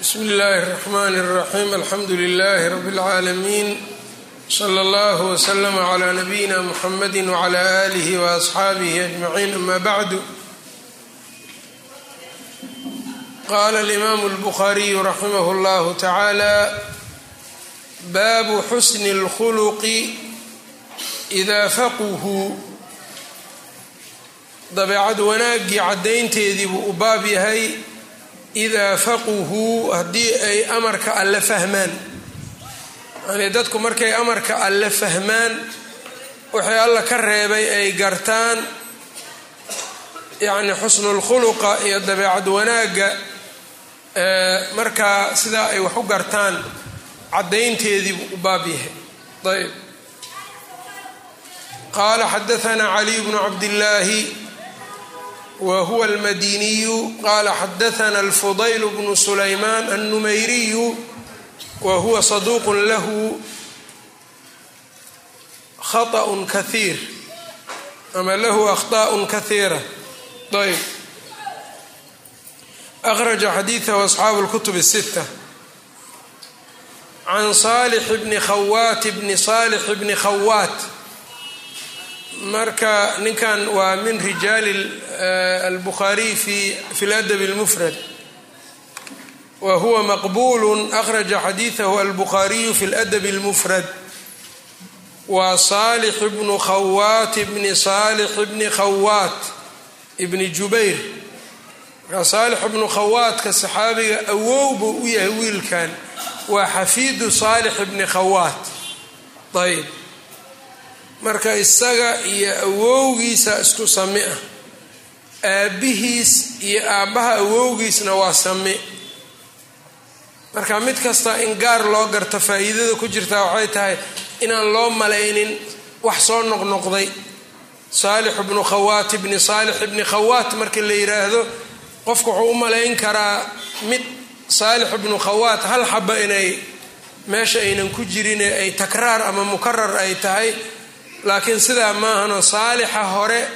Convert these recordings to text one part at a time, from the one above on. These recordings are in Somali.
bsmi اllahi الرحmn الرaxيm alxamdu لlh rb العaalamiin slى اllah وslm عlى nabiyina mxamadi وعlى آlih وأصxaabih أجmaعin ama bعd qala الإmam الbkhariي raximh اllah taعalى baabu xusn الkhulq إida faqhu dabeecad wanaagii caddaynteedii buu u baab yahay idaa faquhuu haddii ay amarka alle fahmaan yani dadku markay amarka alle fahmaan waxay alla ka reebay ay gartaan yacni xusnulkhuluqa iyo dabeecad wanaagga markaa sidaa ay wax u gartaan caddaynteedii buu u baab yahay ayb qaala xadaanaa caliy bnu cabdillaahi whuwa almadiniyu qala xadaana alfudayl bnu sulaymaan alnumayriyu wa huwa saduuq lahu khaطأ kahiir ama lahu akhطaء kahiira ayb akhraja xadiiثahu asxaabu اlkutub الsita can salix bni khawaat bni salix bni khawaat marka ninkan waa min rijaali eh, albukhaariy fi ladabi اlmufrad wa huwa maqbul akhraja xadiidahu albukhaariyu fi ladabi اlmufrad waa saalix bnu khawaat bni saalix bni khawaat ibni jubayr. Markaa saalix bnu khawaatka saxaabiga awow buu u yahay wiilkan. Waa xafiidu saalix bni khawaat ayb marka isaga iyo awowgiisa isku sami ah. Aabbihiis iyo aabbaha awowgiisna waa sami. Marka mid kasta in gaar loo garto faa'iidada ku jirtaa waxay tahay inaan loo malaynin wax soo noqnoqday. Saalix bnu khawaat ibni saalix ibni khawaat marka la yidhaahdo qofku wuxuu u malayn karaa mid saalix ibnu khawaat hal xaba inay meesha aynan ku jirin ee ay takraar ama mukarar ay tahay laakiin sidaa maahanoo saalixa hore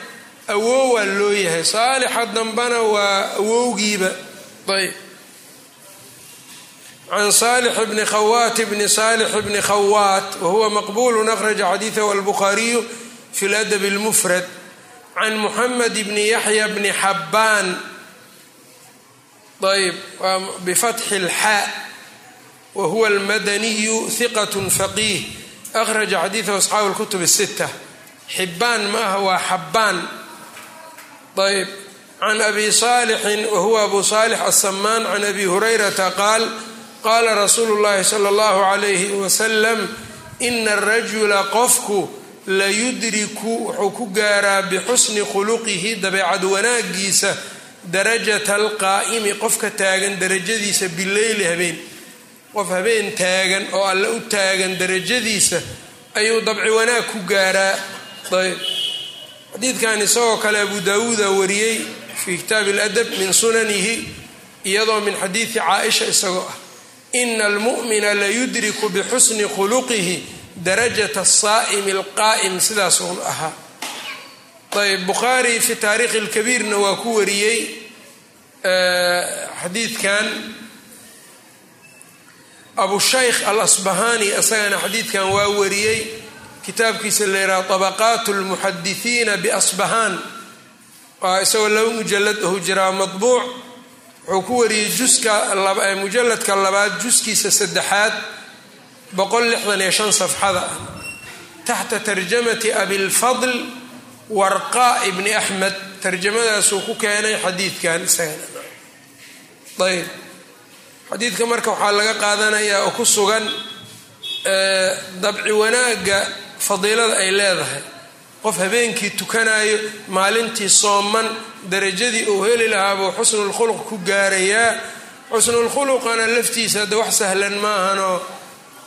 awoowaa loo yahay. Saalixa dambana waa awowgiiba. Ayb. Can saalix bni khawaat bni saalix bni khawaat wahuwa maqbulu akhraja xadiidahu albukhaariyu fi ladab اlmufrad can muxamed bni yaxya bni xabbaan ayb. Bifatxi اlxaa wa huwa almadaniyu hiqat faqiih akhraja xadiidahu asxaabu lkutub الستة. xibaan ma aha waa xabbaan ayb can abi saalixin wa huwa abu saalix asamaan أbي abi hurayrata qaal qaala rasuulu llahi sala allahu calayhi wasalam ina arajula qofku layudriku wuxuu ku gaaraa bixusni khuluqihi dabeecad wanaaggiisa darajata alqaa'imi qofka taagan darajadiisa bileyli habeen qof habeen taagan oo alle u taagan darajadiisa ayuu dabci wanaag ku gaaraa. Ayb. Xadiidkan isagoo kale abu daawuuda wariyey fii kitaabi اladab min sunanihi iyadoo min xadiidi caaisha isagoo ah ina almu'mina layudriku bixusni khuluqihi darajata asaa'imi alqaa'im. Sidaas uun ahaa. Ayb. Bukhaari fi taariikhi اlkabiirna waa ku wariyey xadiidkan abushaykh alasbahani isagana xadiidkan waa wariyey kitaabkiisa la yidhaha طabaqaat اlmuxadisiina biasbahaan waa isagoo laba mujalad ahu jiraa maطbuuc wuxuu ku wariyey juska mujaladka labaad juskiisa saddexaad boqol lixdan iyo shan safxada ah taxta tarjamati abilfadl warqa bni axmed tarjamadaasuu ku keenay xadiidkan isagana ayb xadiidka marka waxaa laga qaadanayaa oo ku sugan dabci wanaagga fadiilada ay leedahay. Qof habeenkii tukanayo maalintii sooman darajadii uu heli lahaabuu xusnulkhuluq ku gaarayaa. Xusnulkhuluqana laftiisa hadda wax sahlan maahanoo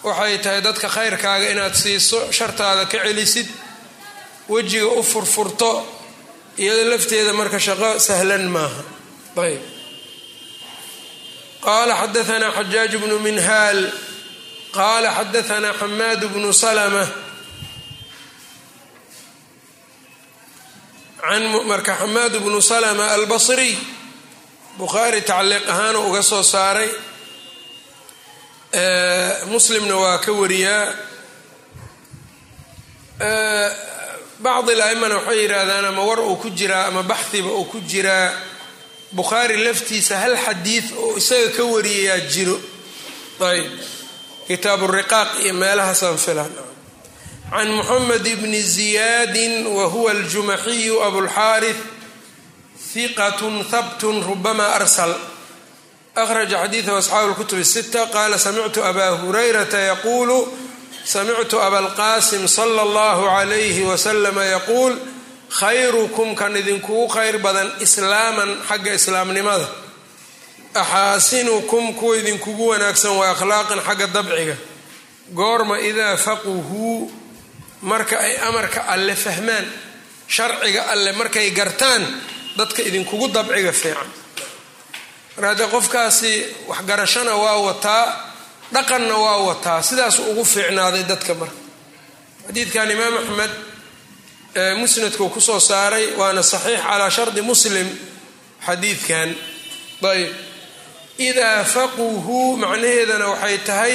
waxay tahay dadka khayrkaaga inaad siiso shartaada ka celisid wejiga u furfurto iyado lafteeda marka shaqo sahlan maaha. Ayb qala xadaanaa xajaaj bnu minhaal qala xadaanaa xamaad bnu salma marka xamaad bnu salma albasriy bukhaari tacliiq ahaana uga soo saaray muslimna waa ka wariyaa bacdi laimana waxay yidhaahdaan ama war uu ku jiraa ama baxdiba uu ku jiraa bukhaari laftiisa hal xadiid oo isaga ka wariyayaa jiro. Ayb kitaabu riqaaq iyo meelahaasaan filan. Can muxamed bni ziyaadi wa huwa aljumaxiyu abulxaarith hiqatun habtun rubama arsal. Akhraja xadiidahu asxaabu lkutub sita qaala samictu abaa hurayrata yaquulu samictu abalqaasim sala allahu calayhi wasalama yaquul khayrukum kan idinkugu khayr badan islaaman xagga islaamnimada. Axaasinukum kuwa idinkugu wanaagsan waa akhlaaqan xagga dabciga. Goorma idaa faquhuu marka ay amarka alle fahmaan sharciga alle markay gartaan dadka idinkugu dabciga fiican. Mar haddee qofkaasi waxgarashana waa wataa dhaqanna waa wataa sidaasu ugu fiicnaaday dadka marka. Xadiidkan imaam axmed musnadkuu ku soo saaray waana saxiix calaa shardi muslim xadiidkan. Ayb idaa faquhuu macnaheedana waxay tahay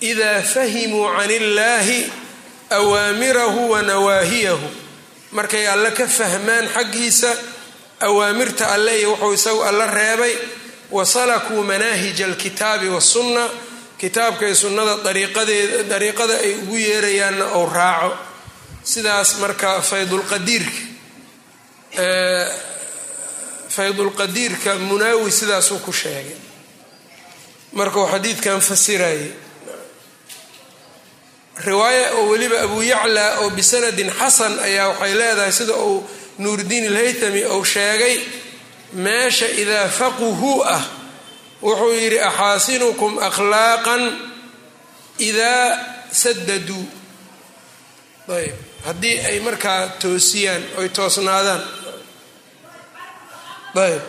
idaa fahimuu can illaahi awaamirahu wa nawaahiyahu. Markay alle ka fahmaan xaggiisa awaamirta alle iyo wuxuu isagu alla reebay wasalakuu manaahija alkitaabi wasunna kitaabka iyo sunnada dariiqadeeda dariiqada ay ugu yeerayaanna ou raaco sidaas marka faydulqadiirka faydulqadiirka munaawi sidaasuu ku sheegay. Markuu xadiidkan fasirayay riwaaya oo weliba abu yacla oo bisanadin xasan ayaa waxay leedahay sida uu nuurdiin alhaytami uu sheegay meesha idaa faquhu ah wuxuu yidhi axaasinukum akhlaaqan idaa sadaduu ayb haddii ay markaa toosiyaan oy toosnaadaan. Ayb.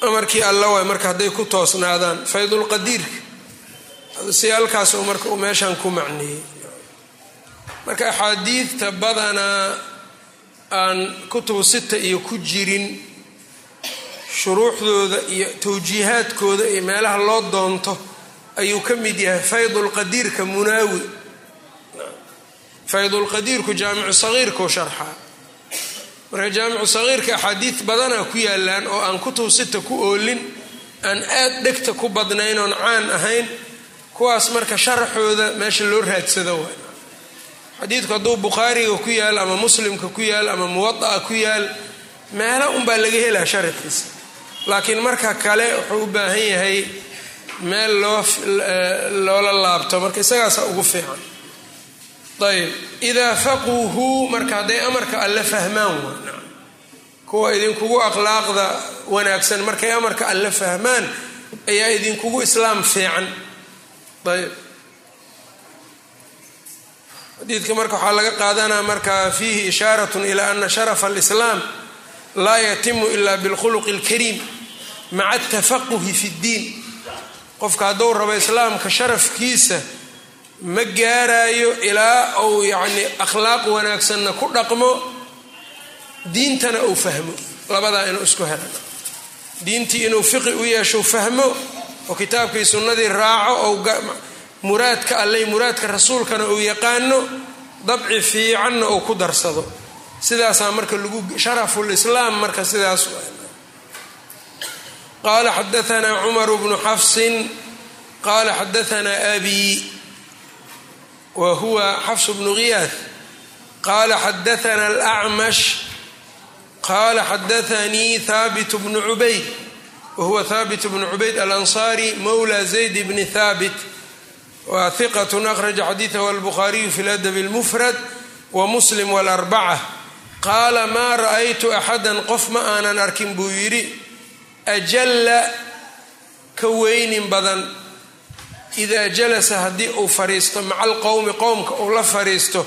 Amarkii alla waay marka hadday ku toosnaadaan faydulqadiirka si halkaasuu marka uu meeshan ku macneeyey marka axaadiidta badanaa aan kutubu sita iyo ku jirin shuruuxdooda iyo tawjiihaadkooda iyo meelaha loo doonto ayuu ka mid yahay faydulqadiirka munaawi faydulqadiirku jaamicu sagiirkau sharxaa marka jaamicu sagiirka axaadiid badanaa ku yaalaan oo aan kutub sita ku oolin aan aad dhegta ku badnayn oon caan ahayn kuwaas marka sharaxooda meesha loo raadsado waay. Xadiidku hadduu bukhaariga ku yaal ama muslimka ku yaal ama muwada'a ku yaal meela unbaa laga helaa sharaxiisa laakiin marka kale wuxuu u baahan yahay meel loo loola laabto. Marka isagaasa ugu fiican ayb idaa faquuhu marka hadday amarka alle fahmaan kuwa idinkugu akhlaaqda wanaagsan markay amarka alle fahmaan ayaa idinkugu islaam fiican. Ayb xadiidka marka waxaa laga qaadanaa marka fiihi ishaarat ila ana sharafa alislaam laa yatimu ila bilkhuluqi اlkariim maca atafaquhi fi اddiin qofka hadduu rabo islaamka sharafkiisa ma gaarayo ilaa uu yacni akhlaaq wanaagsanna ku dhaqmo diintana uu fahmo. Labadaa inuu isku helan diintii inuu fiqi u yeesho fahmo oo kitaabkii sunnadii raaco ou muraadka alley muraadka rasuulkana uu yaqaano dabci fiicanna uu ku darsado. Sidaasaa marka lagu sharafu lislaam marka sidaas qaala xadaanaa cumaru bnu xafsin qaala xadaanaa abi wa huwa xafs bnu ghiyaad qaala xadaana alacmash qaala xadaanii haabit bnu cubayd wa huwa haabit bnu cubayd alansaari mowla zayd bni haabit wa hiqat akhraja xadiidahu albukhaariyu fi ladab اlmufrad wa muslim wاlarbaca qaala maa ra'aytu axadan qof ma aanan arkin buu yidhi ajalla ka weynin badan idaa jalasa haddii uu fadhiisto maca alqowmi qowmka uu la fadhiisto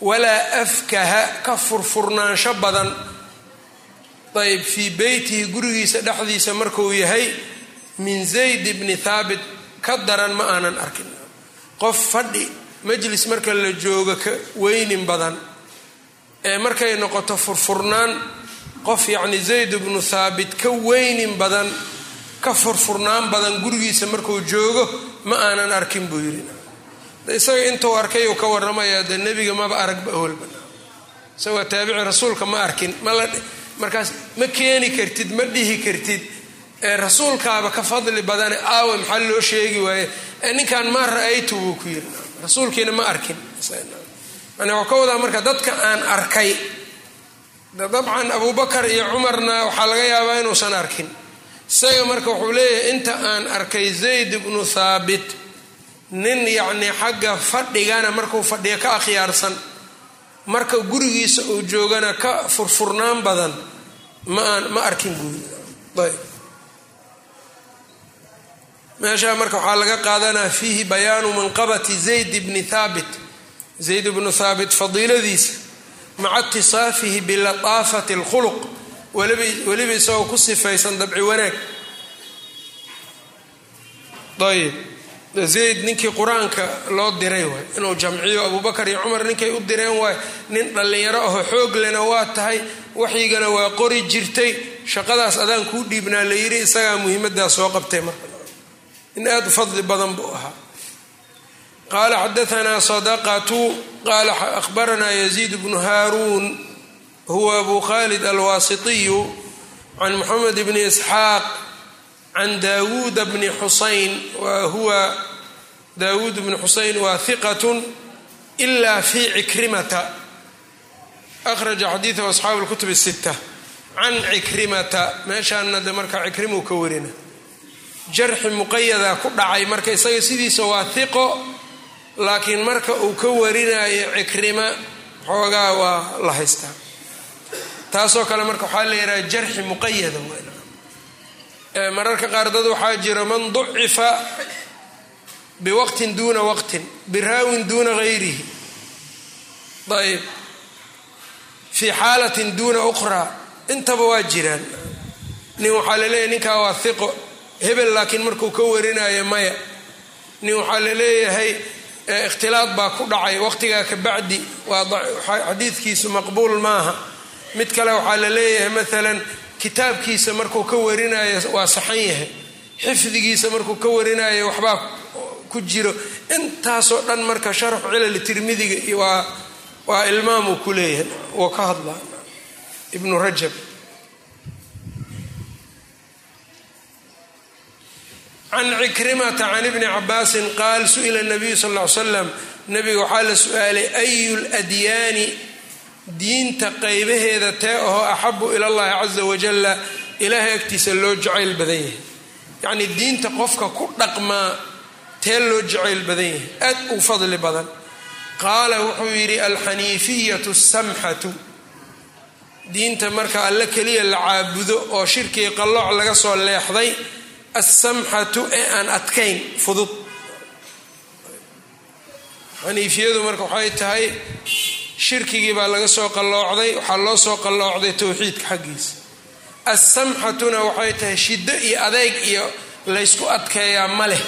walaa afkaha ka furfurnaansho badan ayb fii beytihi gurigiisa dhexdiisa markuu yahay min zayd bni thaabit ka daran ma aanan arkin qof fadhi majlis marka la joogo ka weynin badan ee markay noqoto furfurnaan qof yacni zayd bnu thaabit ka weynin badan ka furfurnaan badan gurigiisa markuu joogo ma aanan arkin buu yidhi. Isaga intuu arkay uu ka warramaya dee nebiga maba aragba awalba isagoo taabici rasuulka ma arkin markaas ma keeni kartid ma dhihi kartid. Rasuulkaaba ka fadli badane aawe maxaa loo sheegi waaye? Ninkan maa ra'aytu buu ku yiri rasuulkiina ma arkin. Yani waa ka wadaa marka dadka aan arkay. Dabcan abubakar iyo cumarna waxaa laga yaabaa inuusan arkin isaga marka wuxuu leeyahay inta aan arkay zayd ibnu thaabit nin yacnii xagga fadhigana markuu fadhiyo ka akhyaarsan marka gurigiisa uu joogana ka furfurnaan badan ma aan ma arkin buuyi ayb. Meeshaa marka waxaa laga qaadanaa fiihi bayaanu manqabati zayd bni thaabit. Zayd bnu thaabit fadiiladiisa maca itisaafihi bilataafati alkhuluq weliba isagoo ku sifaysan dabci wanaag ayb zayd ninkii qur'aanka loo diray waay. Inuu jamciyo abubakar iyo cumar ninkay u direen waay. Nin dhallinyaro aho xoog lena waa tahay. Waxyigana waa qori jirtay. Shaqadaas adaan kuu dhiibnaa la yidhi isagaa muhiimadaas soo qabtay marka. In aad u fadli badan buu ahaa. Qaala xadaanaa sadaqatu qaala ahbaranaa yaziid bnu haaruun huwa abu khalid alwaasitiyu can moxamed bni isxaaq can daawuuda bni xusayn wa huwa daawuud bni xusayn waa hiqatun ila fi cikrimata akhraja xadiidahu asxaabu lkutub sita can cikrimata meeshaana de marka cikrimuu ka warina jarxi muqayada ku dhacay marka isaga sidiisa waa hiqo laakiin marka uu ka warinayo cikrima xoogaa waa la haystaa taasoo kale marka waxaa la yidhaha jarxi muqayada mararka qaar dad waxaa jira man ducifa biwaqtin duuna waqtin biraawin duuna gayrihi. Ayb fii xaalatin duuna ukhraa intaba waa jiraan. Nin waxaa la leeyahay ninkaa waa hiqo hebel laakiin markuu ka warinayo maya. Nin waxaa la leeyahay ikhtilaad baa ku dhacay waqtigaa ka bacdi waa xadiidkiisu maqbuul maaha mid kale waxaa la leeyahay maalan kitaabkiisa markuu ka warinayo waa saxan yahay xifdigiisa markuu ka warinayo waxbaa ku jiro. Intaasoo dhan marka sharxu cilal tirmidiga waa waa ilmaamuu ku leeyahay. Wuu ka hadlaa. Ibnu rajab. Can cikrimata can ibni cabaasin qaal su'ila nabiyu sal ly slam nabiga waxaa la su'aalay ayu ladyaani diinta qaybaheeda tee ahoo axabu ila llahi casa wajalla ilaahay agtiisa loo jacayl badan yahay. Yacnii diinta qofka ku dhaqmaa tee loo jacayl badan yahay. Aad u fadli badan. Qaala wuxuu yidhi alxaniifiyatu samxatu. Diinta marka alle keliya la caabudo oo shirkii qallooc laga soo leexday alsamxatu ee aan adkayn fudud. Xaniifiyadu marka waxay tahay shirkigii baa laga soo qalloocday waxaa loo soo qalloocday towxiidka xaggiisa. Alsamxatuna waxay tahay shiddo iyo adeeg iyo laysku adkeeyaa ma leh.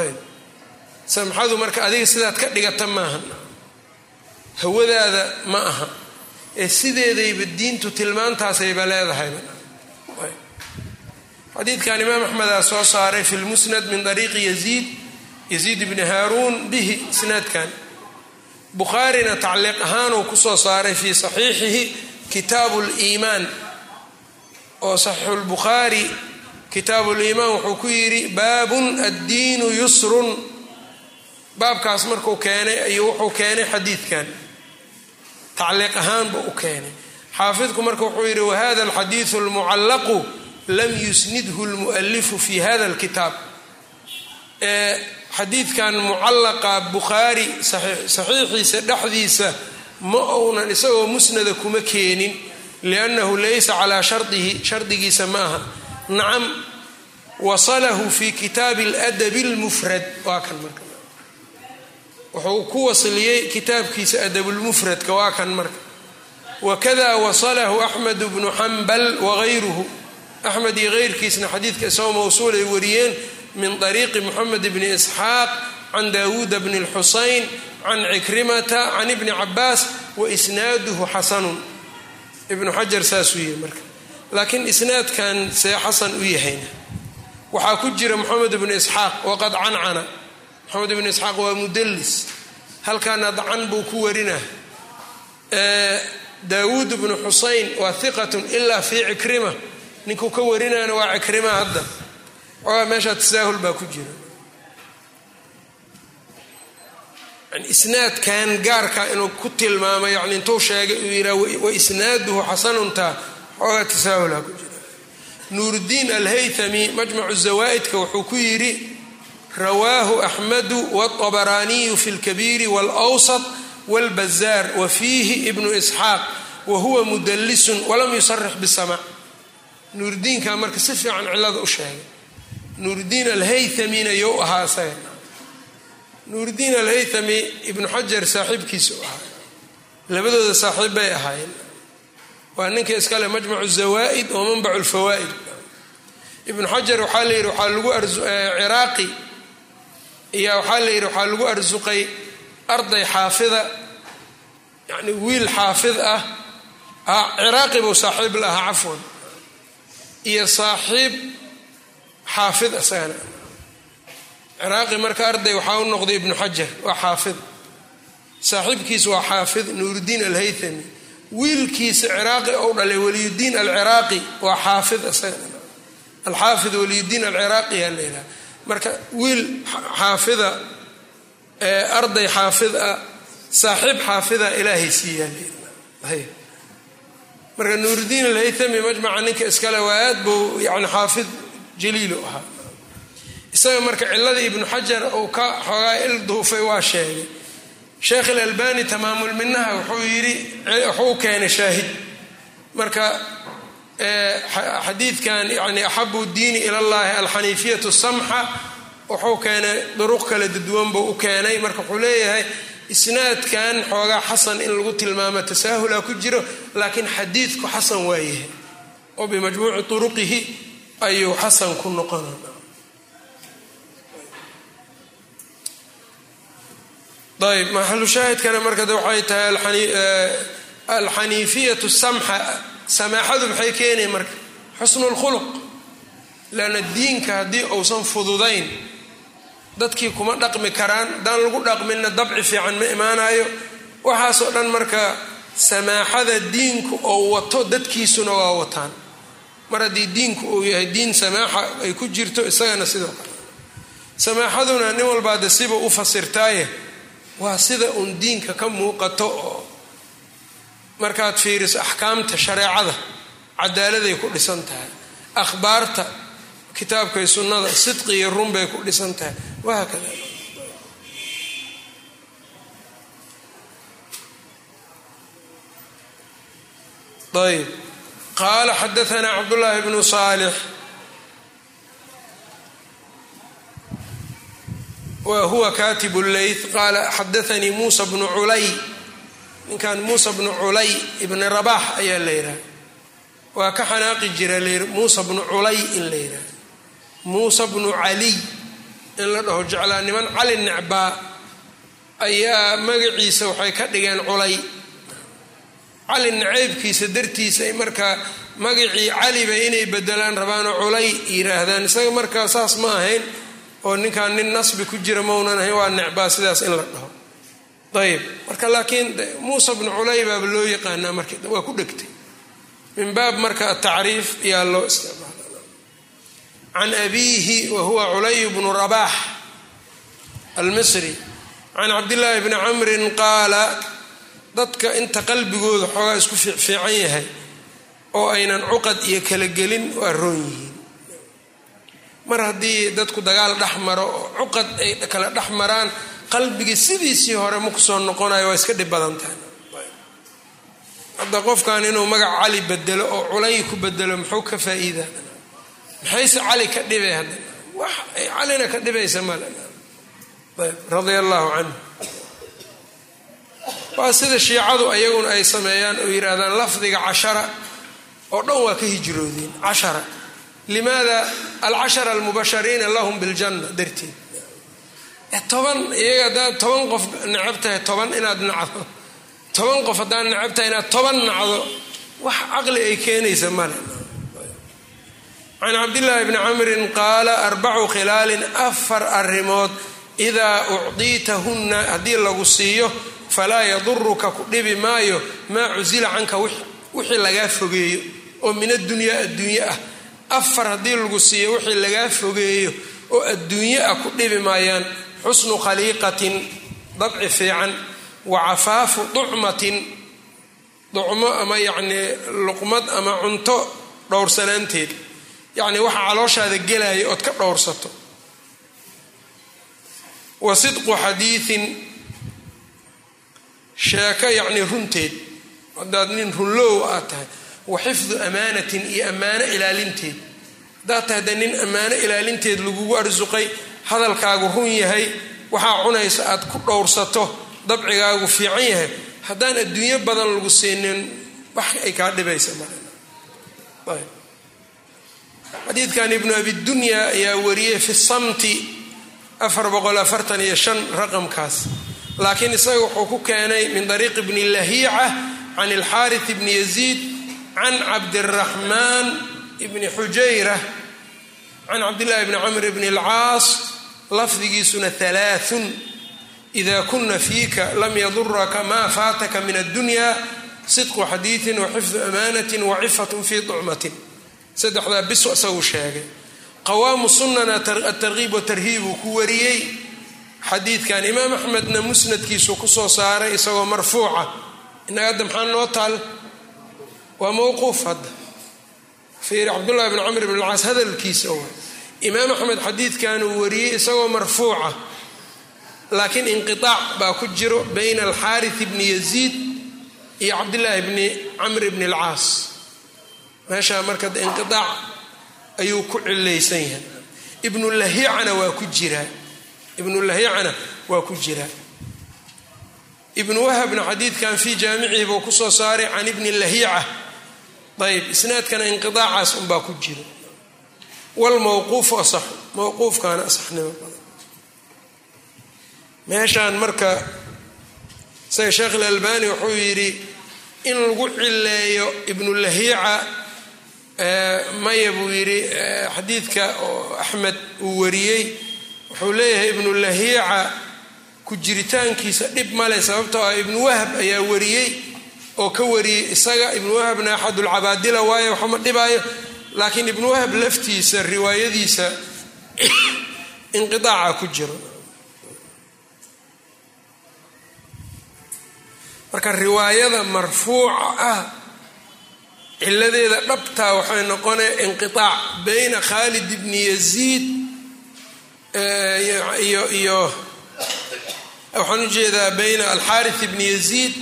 Ayb. Samxadu marka adiga sidaad ka dhigata maaha hawadaada ma aha ee sideedayba diintu tilmaantaasayba leedahay. Xadiidkan imaam axmedaa soo saaray fi lmusnad min ariiqi yaziid yaziid bni haaruun bihi isnaadkan bukhaarina tacliiq ahaanuu ku soo saaray fii saxiixihi kitaabu liimaan oo saxiixu lbukhaari kitaabu liimaan wuxuu ku yidhi baabun addiinu yusrun. Baabkaas markuu keenay ayuu wuxuu keenay xadiidkan. Tacliiq ahaanba u keenay. Xaafidku marka wuxuu yidhi wahada alxadiidu almucallaqu lam yusnidhu lmualifu fi hada alkitaab xadiidkan mucallaqa bukhaari saxiixiisa dhexdiisa ma ounan isagoo musnada kuma keenin liannahu laysa calaa shardihi shardigiisa ma aha. Nacam wasalahu fi kitaabi aladabi almufrad. Waa kan marka. Wuxuu ku wasliyey kitaabkiisa adabulmufradka waa kan marka. Wakada wasalahu axmed bnu xambal wagayruhu axmed iyo keyrkiisna xadiidka isagoo mawsuul ay wariyeen min ariiqi moxamed bni isxaaq can daawuuda bni lxusayn can cikrimata can ibni cabaas wa isnaaduhu xasanun. Ibnu xajar saasuu yihi marka. Laakiin isnaadkan see xasan u yahayna waxaa ku jira moxamed ibnu isxaaq waqad cancana. Moxamed ibnu isxaaq waa mudalis halkaana dacan buu ku warinaa. Daawuud ibnu xusayn waa hiqatun ilaa fii cikrima ninkuu ka warinaana waa cikrima hadda ogaa meeshaa tasaahul baa ku jira isnaadkan gaarka inuu ku tilmaamay yani intuu sheegay uu yihaa wa isnaaduhu xasanuntaa xoogaa tasaahulaa ku jira nuuruddiin alhaythami majmacu zawaa'idka wuxuu ku yidhi rawaahu axmadu wاطabaraaniyu fi اlkabiiri wاlأwsط wاlbazaar wa fiihi ibnu isxaaq wa huwa mudalisun walam yusarix bisamac nuurdiinkaa marka si fiican cilada u sheegay nuurdiin alhaythamina you ahaa isaga nuurdiin alhaythami ibnu xajar saaxiibkiisu ahaa. Labadooda saaxiib bay ahaayeen. Waa ninka iskale majmacu zawaa'id oo manbacu lfawaa'id ibnu xajar waxaa la yidhi waxaa lagu ciraaqi. Iyo waxaa la yidhi waxaa lagu arsuqay arday xaafida yani wiil xaafid ah ciraaqi buu saaxiib la ahaa cafwan. Iyo saaxiib xaafid isagana ciraaqi marka arday waxaa u noqday ibnu xajar waa xaafid saaxiibkiis waa xaafid nuuruddiin alhaythami wiilkiisa ciraaqi ou dhalay waliyudiin alciraaqi waa xaafid isagana alxaafid waliyudiin alciraaqi yaa la yidhaha marka wiil xaafida arday xaafid ah saaxiib xaafida ilaahay siiyaa la yidhaha marka nuuruddiin alhaythami majmaca ninka iskale waa aad buu yani xaafid jaliilu ahaa. Isaga marka ciladii ibnu xajar uu ka xoogaa il duufay waa sheegay. Sheekh ilalbani tamaamulminaha wuxuu yidhi wuxuu keenay shaahid. Marka xadiidkan yani axabu diini ila llahi alxaniifiyatu samxa wuxuu keenay duruq kala buu u keenay. Marka wuxuu leeyahay isnaadkan xoogaa xasan in lagu tilmaamo tasaahula ku jiro laakiin xadiidku xasan waayahay. Oo bimajmuuci turuqihi ayuu xasan ku noqona ayb maxalu shaahidkana marka waxay tahay alxaniifiyatu samxa samaaxadu maxay keenay marka? Xusnu lkhuluq lanna diinka haddii uusan fududayn dadkii kuma dhaqmi karaan haddaan lagu dhaqminna dabci fiican ma imaanayo waxaasoo dhan marka samaaxada diinku oo wato dadkiisuna waa wataan mar haddii diinku uu yahay diin samaaxa ay ku jirto isagana sidoo kale. Samaaxaduna nin walbaa de siba u fasirtaaye waa sida uun diinka ka muuqato oo markaad fiiriso axkaamta shareecada cadaaladay ku dhisan tahay akhbaarta kitaabkay sunnada sidqi iyo run bay ku dhisan tahay. Wahaakada ayb qaala xadaanaa cabdullaahi bnu saalix wa huwa katibu leyth qaala xadaanii muusa bnu culay ninkan muusa bnu culay ibni rabax ayaa la yidhaha waa ka xanaaqi jira muusa bnu culay in la yidhaha muusa bnu caliy in la dhaho jeclaa niman cali necbaa ayaa magaciisa waxay ka dhigeen culay cali naceybkiisa dartiisa ay markaa magacii caliba inay bedelaan rabaanoo culay yiraahdaan isaga markaa saas ma ahayn oo ninkaan nin nasbi ku jira maunan ahayn waa necbaa sidaas in la dhaho. Ayb marka laakiin muusa bnu culay baaba loo yaqaanaa markii waa ku dhegtay. Min baab marka atacriif ayaa loo isticmaala can abiihi wa huwa culay bnu rabax almisri. Can cabdillaahi bni camrin qaala dadka inta qalbigooda xoogaa isku fiican yahay oo aynan cuqad iyo kala gelin waa roon yihiin. Mar haddii dadku dagaal dhex maro oo cuqad ay kala dhex maraan qalbigii sidiisii hore ma ku soo noqonayo waa iska dhib badan tahay. Hadda qofkan inuu magac cali bedelo oo culay ku bedelo muxuu ka faa-iida? Maxayse cali ka dhibay hadda wax ay calina ka dhibaysa male ayb radia allahu canhu waa sida shiicadu ayaguna ay sameeyaan oo yidhaahdaan lafdiga cashara oo dhan waa ka hijroodeen cashara. Limaada alcashara almubashariina lahum biljanna darteed. Toban iyaga haddaad toban qof necab toban inaad nacdo. Toban qof haddaad necab tahay inaad toban nacdo wax caqli ay keenaysa male can cabdillaahi bni camrin qaala arbacu khilaalin afar arrimood idaa ucdiitahunna haddii lagu siiyo falaa yaduruka ku dhibi maayo maa cusila canka wixii lagaa fogeeyo oo min addunyaa adduunye ah. Afar haddii lagu siiyo wixii lagaa fogeeyo oo adduunye ah ku dhibi maayaan xusnu khaliiqatin dabci fiican wa cafaafu ducmatin ducmo ama yacnii luqmad ama cunto dhowrsanaanteed yacnii waxa calooshaada gelaya ood ka dhowrsato. Wa sidqu xadiiin sheeko yacnii runteed haddaad nin runlow aad tahay wa xifdu amaanatin iyo ammaano ilaalinteed. Haddaad tahay dee nin ammaano ilaalinteed lagugu arsuqay hadalkaagu run yahay waxaa cunaysa aad ku dhowrsato dabcigaagu fiican yahay. Haddaan adduunyo badan lagu siinin wax ay kaa dhibaysa xadiidkan ibnu abidunya ayaa wariyey fi samti afar boqol afartan iyo shan raqamkaas laakiin isaga wuxuu ku keenay min dariiqi bni lahiica can ilxaarit bni yaziid can cabdiraxmaan bni xujayra can cabdillahi bni camr bni alcaas lafdigiisuna halaathun ida kuna fiika lam yaduraka ma faataka min addunya sidqu xadiiin wa xifdu amaanatin wa cifatun fi ducmatin saddexdaa bisu isagu sheegay. Qawaamu sunana atarkiib watarhiib uu ku wariyey xadiidkan imaam axmedna musnadkiisu ku soo saaray isagoo marfuuca. Inaga hadda maxaa noo taal? Waa mowquuf hadda. Fiiri cabdullahi bn camr bn alcaas hadalkiisa wa imaam axmed xadiidkan uu wariyey isagoo marfuuca. Laakiin inqiaac baa ku jiro bayna alxaarit bni yaziid iyo cabdillaahi bni camr bni alcaas. Meeshaa marka inqiaac ayuu ku cilaysan yahay ibnu lahicana waa ku jiraa ibnu lahicana waa ku jiraa ibnu wahabna xadiidkan fii jaamicihi buu ku soo saaray can ibni lahiica. Ayb isnaadkana inqiaacaas unbaa ku jira. Wlmawquufu asaxu mawquufkaana asaxnimo badan. Meeshaan marka isaga sheekh ilalbani wuxuu yidhi in lagu cileeyo ibnu lahiica maya buu yidhi xadiidka oo axmed uu wariyey wuxuu leeyahay ibnu lahiica ku jiritaankiisa dhib male sababtoo ah ibnu wahab ayaa wariyey oo ka wariyey isaga. Ibnu wahabna axadulcabaadila waayo waxama dhibaayo laakiin ibnu wahab laftiisa riwaayadiisa inqiaaca ku jiro. Marka riwaayada marfuuca ah ciladeeda dhabtaa waxay noqonaya inqiaac bayna khaalid ibni yaziid iyo waxaan u jeedaa bayna alxaarit ibni yaziid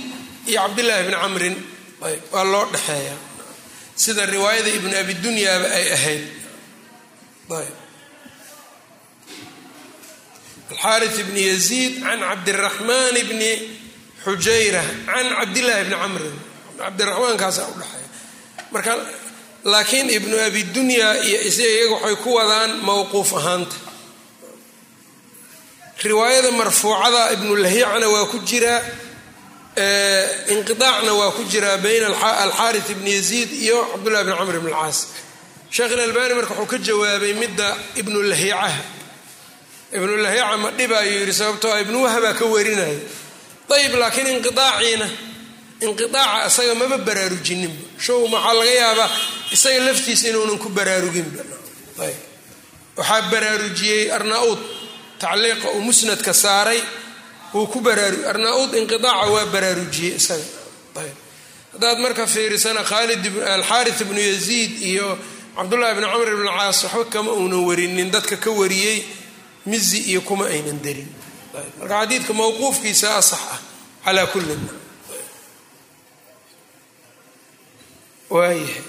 iyo cabdillaahi bni camrin. Waa loo dhexeeya sida riwaayada ibnu abidunyaaba ay ahayd. Ayb. Alxaarit ibni yaziid can cabdiraxmaan bni xujayra can cabdillaahi bni camrin. Cabdiraxmaankaasa udhexeeya marka laakiin ibnu abidunya iyo iyaga waxay ku wadaan mowquuf ahaanta riwaayada marfuucada ibnu lahiicana waa ku jiraa inqiaacna waa ku jiraa bayna alxaarit ibni yaziid iyo cabdullahi bn camr bn alcaas sheekh ilalbani marka wuxuu ka jawaabay midda ibnu lahiicaha ibnu lahiica ma dhibaayuu yidhi sababtoo a ibnu wahabaa ka warinaya ayib laakiin inqiaaciina inqiaaca isaga maba baraarujinninba show maxaa laga yaabaa? Isaga laftiisa inuunan ku baraaruginba. Waxaa baraarujiyey arnauud tacliiqa uu musnadka saaray wuu ku baraaru inqiaaca waa baraarujiyey isaga. Ayb. Haddaad marka fiirisana khaalid alxaarit ibnu yaziid iyo cabdullahi bni camr ibn caas waxba kama uunan warinin. Dadka ka wariyey mizi iyo kuma aynan darin. Marka xadiidka mawquufkiisa asax ah calaa kullin waayahay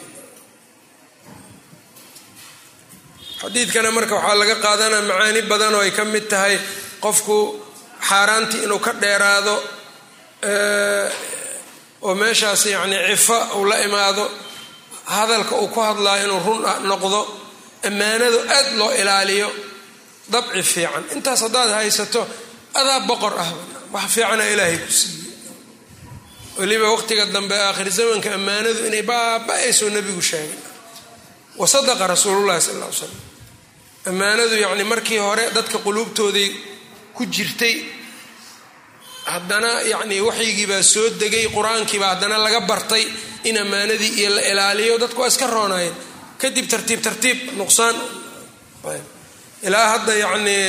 xadiidkana marka waxaa laga qaadanaa macaani badan oo ay ka mid tahay qofku xaaraantii inuu ka dheeraado oo meeshaas yacni cifo uu la imaado hadalka uu ku hadlaayo inuu run noqdo ammaanadu aad loo ilaaliyo dabci fiican. Intaas haddaad haysato adaa boqor ah wax fiicana ilaahay ku siiye weliba waqtiga dambe aakhir zamanka ammaanadu inay baaba-ayso nebigu sheegay wa sadaqa rasuulullahi sal ll ly slam ammaanadu yacni markii hore dadka quluubtooday ku jirtay haddana yacni waxyigii baa soo degay qur'aankiibaa haddana laga bartay in ammaanadii iyo la ilaaliyo dadku waa iska roonayeen kadib tartiib tartiib nuqsaan. Ilaa hadda yacnii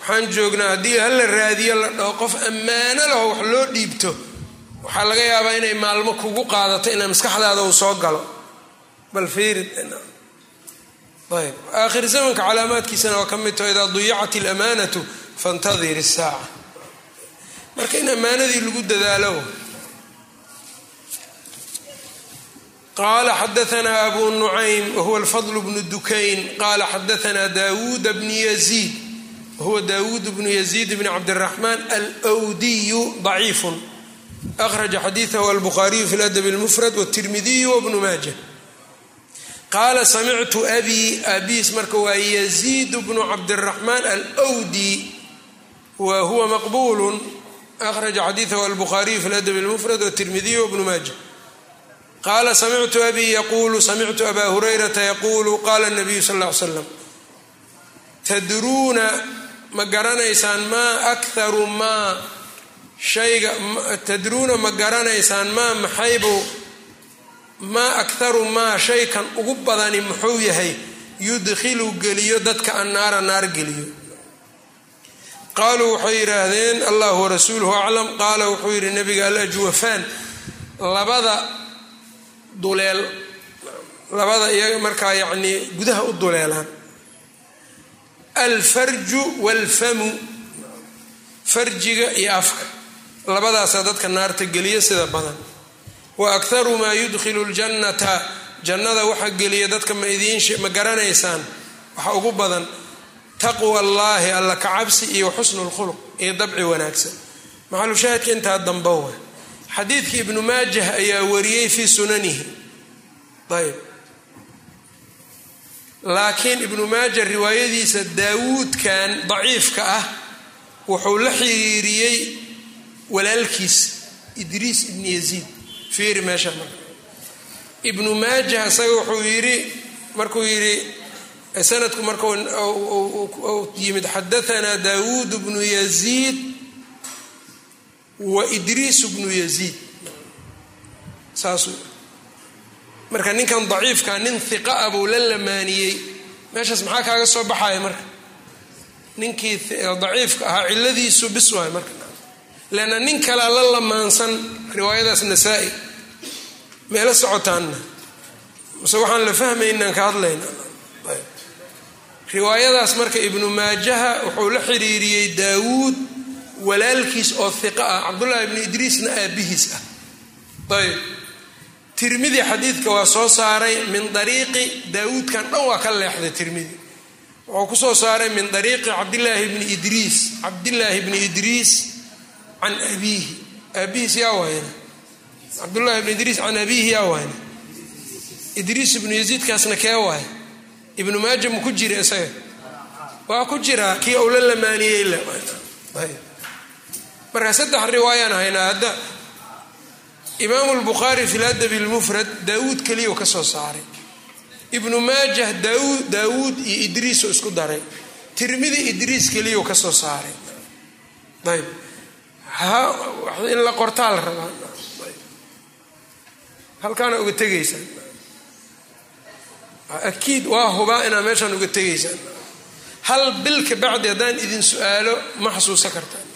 waxaan joognaa haddii hala raadiyo la dhaho qof ammaano laho wax loo dhiibto waxaa laga yaabaa inay maalmo kugu qaadato inay maskaxdaada uu soo galo bal fiirid ayb aakhir zamanka calaamaadkiisana waa ka mid taho idaa duyicat alamaanatu fantadir isaaca marka in ammaanadii lagu dadaalo qala xadaana abu nucaym wahuwa alfadl bnu dukayn qala xadaana dawuud bnu yaziid wahuwa dawuud bnu yaziid bn cabdiraxmaan alwdiyu ضaciifu akhraja xadiiثahu albukhariyu fi ladab اlmufrad wالtirmidiyu wbnu maaja qaala samictu abi aabihiis marka waa yaziid bnu cabdiraxmaan alwdi wa huwa maqbulu akhraja xadiidahu albuhaariyu fi ladabi lmufrad watirmidiy wbnu maaja. Qaala samictu abi yaquulu samictu aba hurayrata yaquulu qaala nabiyu sal ll ly slam tadruuna ma garanaysaan maa akaru maa shayga tadruuna ma garanaysaan maa maxaybuu maa akharu maa shaykan ugu badani muxuu yahay yudkhilu geliyo dadka annaara naar geliyo. Qaaluu waxay yidhaahdeen allahu warasuuluhu aclam. Qaala wuxuu yidhi nabiga alajwafaan labada duleel labada iyaga markaa yacnii gudaha u duleelaan. Alfarju waalfamu farjiga iyo afka. Labadaasaa dadka naarta geliya sida badan wa akharu maa yudkhilu ljannata jannada waxa geliya dadka ma idiin ma garanaysaan waxa ugu badan taqwa allaahi alla kacabsi iyo xusnu lkhuluq iyo dabci wanaagsan. Maxalushaahidka intaa damba wa xadiidka ibnu maajah ayaa wariyey fii sunanihi. Ayb laakiin ibnu maaja riwaayadiisa daawuudkan daciifka ah wuxuu la xiriiriyey walaalkiis idriis ibnu yaziid fiiri meesha. Marka ibnu maajah isaga wuxuu yidhi markuu yidhi sanadku markuu yimid xadaanaa daawuud bnu yaziid wa idriis bnu yaziid. Saasuu marka ninkan daciifka nin hiqa a buu la lamaaniyey. Meeshaas maxaa kaaga soo baxaya marka? Ninkii daciifka ahaa ciladiisu bis waay marka. Leanna nin kalea la lamaansan riwaayadaas nasaa-i meelo socotaanna mase waxaan la fahmaynaan ka hadlayna riwaayadaas marka ibnu maajaha wuxuu la xiriiriyey daawuud walaalkiis oo hiqa ah cabdullahi ibnu idriisna aabihiis ah. Ayb. Tirmidi xadiidka waa soo saaray min dariiqi daawuudkan dhan waa ka leexday tirmidi. Wuxuu ku soo saaray min dariiqi cabdillaahi bni idriis cabdillaahi bni idriis can abiihi aabihiis yaa wayna cabdullahi bni idriis can abiihi yaa wayna idriis ibnu yaziidkaasna kee waay. Ibnu maaja ma ku jira isaga. Waa ku jiraa kii uu la lamaaniyey marka saddex riwaayaan haynaa hadda imaamu lbukhaari fi ladabi lmufrad daawuud keliya ka soo saaray. Ibnu maajah daawuud iyo idriisoo isku daray. Tirmidi idriis keliya ka soo saaray. Ayb. In la qortaa la rabaa halkaana uga tegaysaan akiid waa hubaa inaa meeshaan uga tegaysaan hal bil ka bacdi haddaan idin su'aalo ma xasuusan kartaan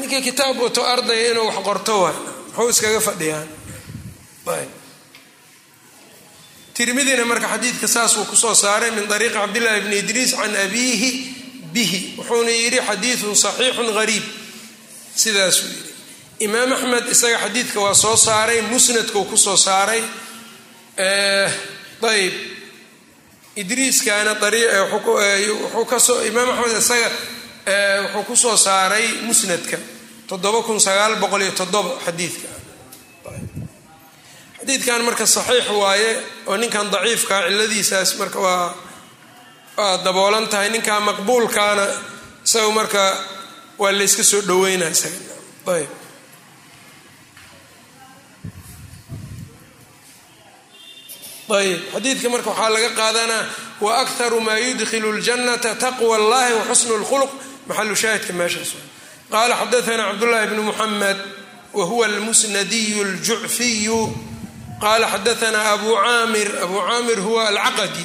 ninkii kitaab wato ardaya inuu wax qorto waa. Muxuu iskaga fadhiyaan? Tirmidina marka xadiidka saasuu ku soo saaray min ariiqi cabdillahi bni idriis can abiihi bihi. Wuxuuna yidhi xadiidun saxiixun gariib. Sidaasuu yidhi imaam axmed isaga xadiidka waa soo saaray musnadkuu ku soo saaray. Ayb idriiskaana wuxuu ka soo imaam axmed isaga wuxuu ku soo saaray musnadka xadiidka. Xadiidkan marka saxiix waaye oo ninkan daciifkaa ciladiisaas marka waa waa daboolan tahay ninkaa maqbuulkaana isaga marka waa layska soo dhaweynaa isaga. Ayb ayb xadiidka marka waxaa laga qaadanaa wa akharu maa yudkhilu ljannata taqwa allahi wa xusnu lkhuluq maxalu shaahidka meeshaas qaala xadaana cabdullahi bnu muxamed wa huwa almusnadiyu ljucfiyu qaala xadaana abu caamir abuu caamir huwa alcaqadi.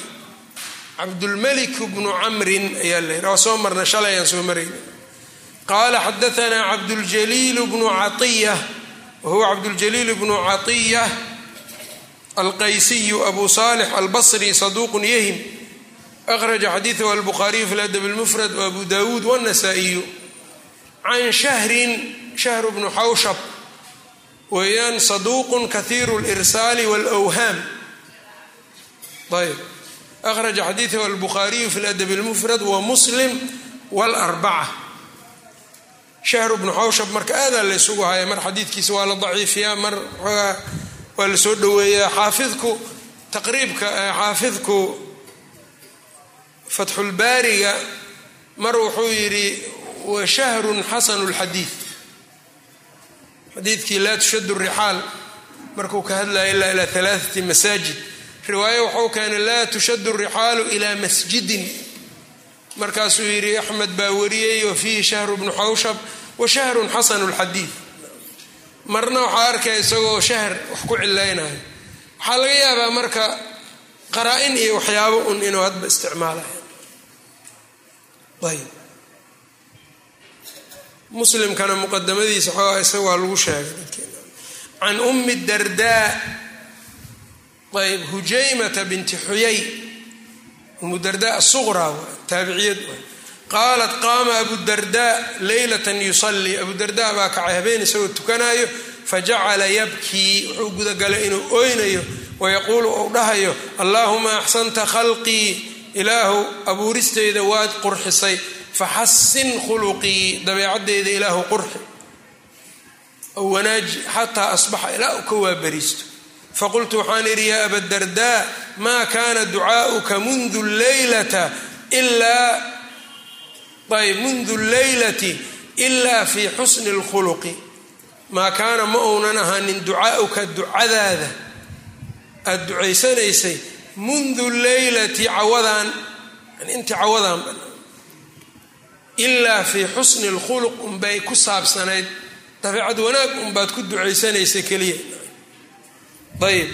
Cabdulmalik bnu camrin ayaa layihi waa soo marna shalay soo marayna qaala xadaana cabduljaliil bnu caiya wa cabduljaliil bnu caiya alqaysiyu abu salix albasri saduuqun yahim akhraja xadiidahu albukhaariyu fi ladab lmufrad waabu dawuud wاnasaa'iyu can shahrin shahru bnu xawshab weeyaan saduuqun kahiiru lirsaali wاlwhaam ayb akhraja xadiidahu albukhaariyu fi ladab lmufrad wa muslim wاlarbaca shahru bnu xawshab marka aadaa la ysugu haya mar xadiidkiisa waa la daciifiyaa mar xoogaa waa la soo dhoweeyaa xaafidku taqriibka xaafidku fatxulbaariga mar wuxuu yidhi wa shahrun xasanu lxadiid xadiidkii laa tushadu rixaal markuu ka hadlaya ilaa ilaa alaaati masaajid. Riwaayo wuxuu keenay laa tushadu rixaalu ilaa masjidin. Markaasuu yidhi axmed baa wariyey wa fiihi shahru bnu xawshab wa shahrun xasanu lxadiid marna waxaa arkaya isagoo shahr wax ku cilaynayo waxaa laga yaabaa marka qaraa-in iyo waxyaabo un inuu hadba isticmaalayo ayb muslimkana muqadamadiisa xoogaa isaga waa lagu sheegay can ummi dardaa ayb hujaymata binti xuyay. Umu dardaa asuqraa taabiciyad qaalat qaama abudardaa leylatan yusalii abudardaa baa kacay habeen isagoo tukanaayo fajacala yabkii wuxuu gudagalay inuu oynayo wayaquulu ou dhahayo allaahuma axsanta khalqii ilaahu abuuristeyda waad qurxisay faxasin khuluqii dabeecadeyda ilaahu qurxi ow wanaaji xataa asbaxa ilaa u ka waabariisto faqultu waxaan idhi yaa abadardaa maa kaana ducaa'uka mundu leylata ilaa ayb mundu leylati ilaa fii xusni اlkhuluqi maa kaana ma uunan ahaanin ducaa'uka ducadaada. Aada ducaysanaysay mundu leylati cawadaan intii cawadaan ilaa fii xusni اlkhuluq unbay ku saabsanayd. Dabeecad wanaag unbaad ku ducaysanaysay keliya. Ayb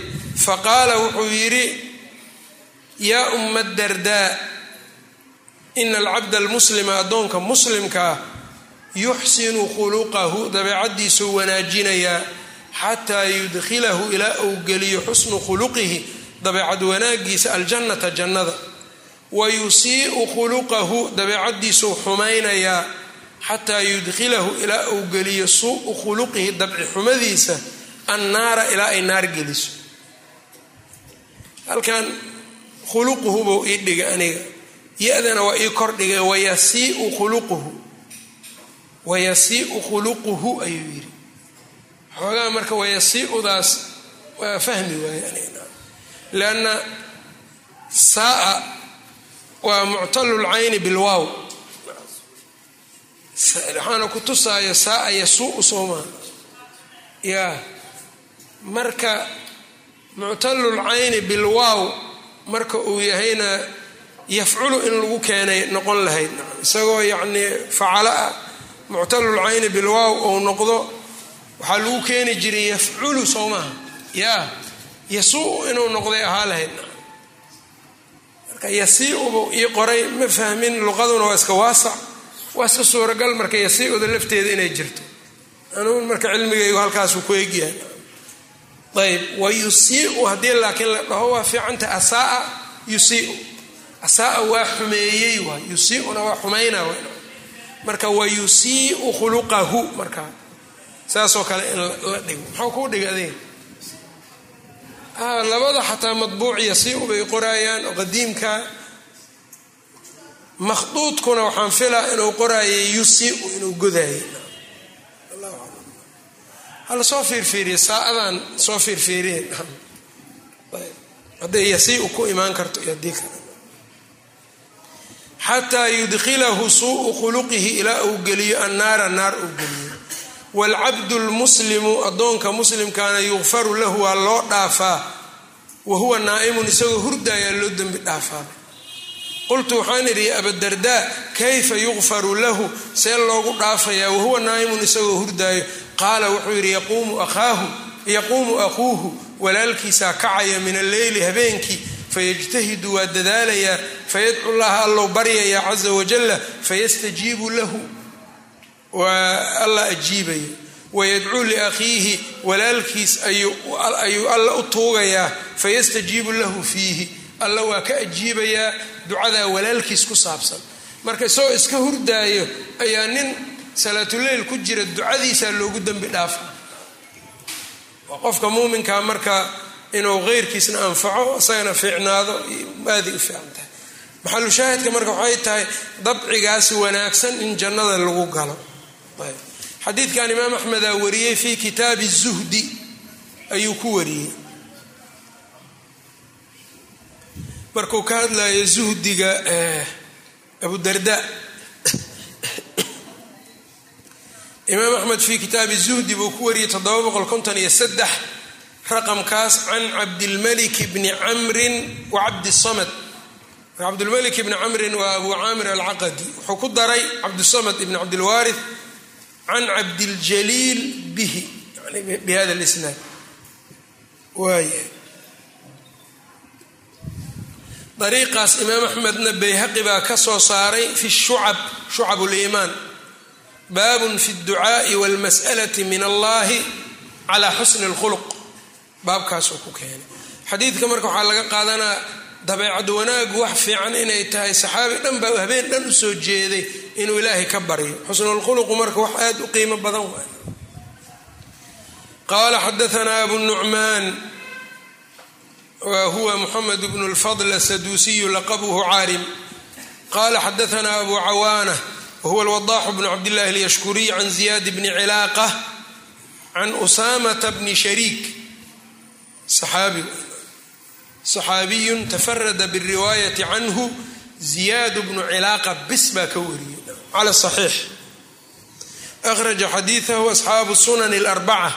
faqaala wuxuu yidhi yaa umma dardaa ina alcabda almuslima addoonka muslimkaa yuxsinu khuluqahu dabeecaddiisuu wanaajinayaa xataa yudkhilahu ilaa uu geliyo xusnu khuluqihi dabeecad wanaagiisa aljannata jannada wa yusii'u khuluqahu dabeecaddiisuu xumaynayaa xataa yudkhilahu ilaa uu geliyo suu'u khuluqihi dabci xumadiisa annaara ilaa ay naar geliso halkan khuluquhu buu ii dhigay aniga ya-dana waa ii kordhigay wayasiiu khuluquhu. Wayasii'u khuluquhu ayuu yidhi. Xoogaa marka wayasii'udaas waa fahmi waaye aniga lianna saaa waa muctalulcayni bilwaaw waxaana ku tusaayo saaa yasuu'u soomaa yaa marka muctalulcayni bilwaaw marka uu yahayna yafculu in lagu keenay noqon lahayd. Isagoo yacnii facala ah muctalulcayni bilwaaw ou noqdo waxaa lagu keeni jiray yafculu soo maha yaa yasuu inuu noqday ahaa lahayd. Marka yasiiubu ii qoray ma fahmin luqaduna waa iska waasac. Waa iska suuragal marka yasiiuda lafteeda inay jirto. Anugu marka cilmigaygu halkaasuu ku egyahay ayb wa yusiiu haddii laakiin la dhaho waa fiicanta asaaa yusiiu asaaa waa xumeeyey waay yusiiuna waa xumayna marka wa yusiiu khuluqahu marka. Saasoo kale in la dhigo. Maxaa kuu dhiga adiga? Labada xataa madbuuc yasiiu bay qoraayaan oo qadiimka makhduudkuna waxaan filaa inuu qoraayay yusiiu inuu godaayay. Hala soo fiirfiiriya saa-adan soo fiirfiiriye. Hadday yasiiu ku imaan karto iyo haddii kale xataa yudkhilahu suu'u khuluqihi ilaa uu geliyo annaara naar uu geliyo waalcabdu lmuslimu addoonka muslimkaana yukfaru lahu waa loo dhaafaa wa huwa naa'imun isagoo hurdaayaa loo dembi dhaafaaday qultu waxaan idhi ya abadardaa kayfa yukfaru lahu see loogu dhaafayaa wahuwa naa'imun isagoo hurdaayo qaala wuxuu yidhi yaquumu akhuuhu walaalkiisaa kacaya min alleyli habeenkii fayajtahidu waa dadaalayaa fayadcu llaha allow baryayaa caza wajalla fayastajiibu lahu waa alla ajiibaya wayadcuu liakhiihi walaalkiis ayuu alla u tuugayaa fayastajiibu lahu fiihi alla waa ka ajiibayaa ducadaa walaalkiis ku saabsan marka isagoo iska hurdaayo ayaa nin salaatuleyl ku jira ducadiisaa loogu dembi dhaafa waa qofka muuminkaa marka inuu keyrkiisna anfaco isagana fiicnaado aaday u fiican tahay maxalu shaahidka marka waxay tahay dabcigaas wanaagsan in jannada lagu galo. Xadiidkan imaam axmedaa wariyey fi kitaabi zuhdi ayuu ku wariyey. Markuu ka hadlayo zuhdiga abudarda imaam axmed fi kitaabi zuhdi buu ku wariyey raqamkaas can cabdilmalik bni camrin wa cabdisamad cabdilmalik bni camrin waa abu caamir alcaqadi wuxuu ku daray cabdisamad ibn cabdilwaari can cabdiljaliil bihi bi hada lisnaad waaya dariiqaas imaam axmedna bayhaqi baa ka soo saaray fi shucab shucab liimaan baabun fi اdducaaءi wاlmas'alati min allahi cala xusni اlkhuluq baabkaasuu ku keenay xadiidka marka waxaa laga qaadanaa dabeecad wanaagu wax fiican inay tahay. Saxaabi dhan baa habeen dhan u soo jeeday inuu ilaahay ka baryo. Xusnulkhuluqu marka wax aad u qiimo badan waay. Qaala xadaanaa abu nucmaan wa huwa muxamed bnu lfadl asaduusiyu laqabuhu caarim qala xadaanaa abu cawaana wahuwa alwadaaxu bnu cabdillahi alyashkuriy can ziyaad bni cilaaqa can usaamata bni shariik. Saxaabi saxaabiyun tafarada biriwaayati canhu ziyaad bnu cilaaqa bis baa ka wariyey cala saxiix akhraja xadiidahu asxaabu sunan اlarbaca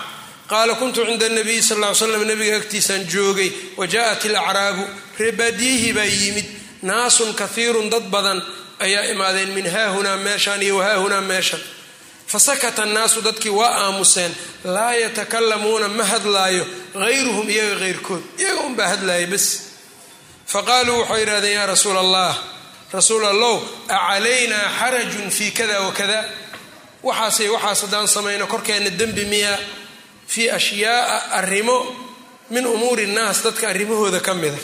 qaala kuntu cinda nabiyi sal ly slam nabiga agtiisaan joogay wajaءat ilacraabu reebaadiyihii baa yimid naasun kahiirun dad badan ayaa imaadeen min haahunaa meeshaan iyo wahaahunaa meeshan fasakata annaasu dadkii waa aamuseen laa yatakalamuuna ma hadlaayo hayruhum iyaga heyrkood iyaga unbaa hadlaaya bes faqaaluu waxay yidhahdeen yaa rasuula allah rasuul allow acalaynaa xarajun fii kada wakada waxaasay waxaas haddaan samayno korkeenna dembi miya fii ashyaaa arrimo min umuuri nnaas dadka arrimahooda ka mida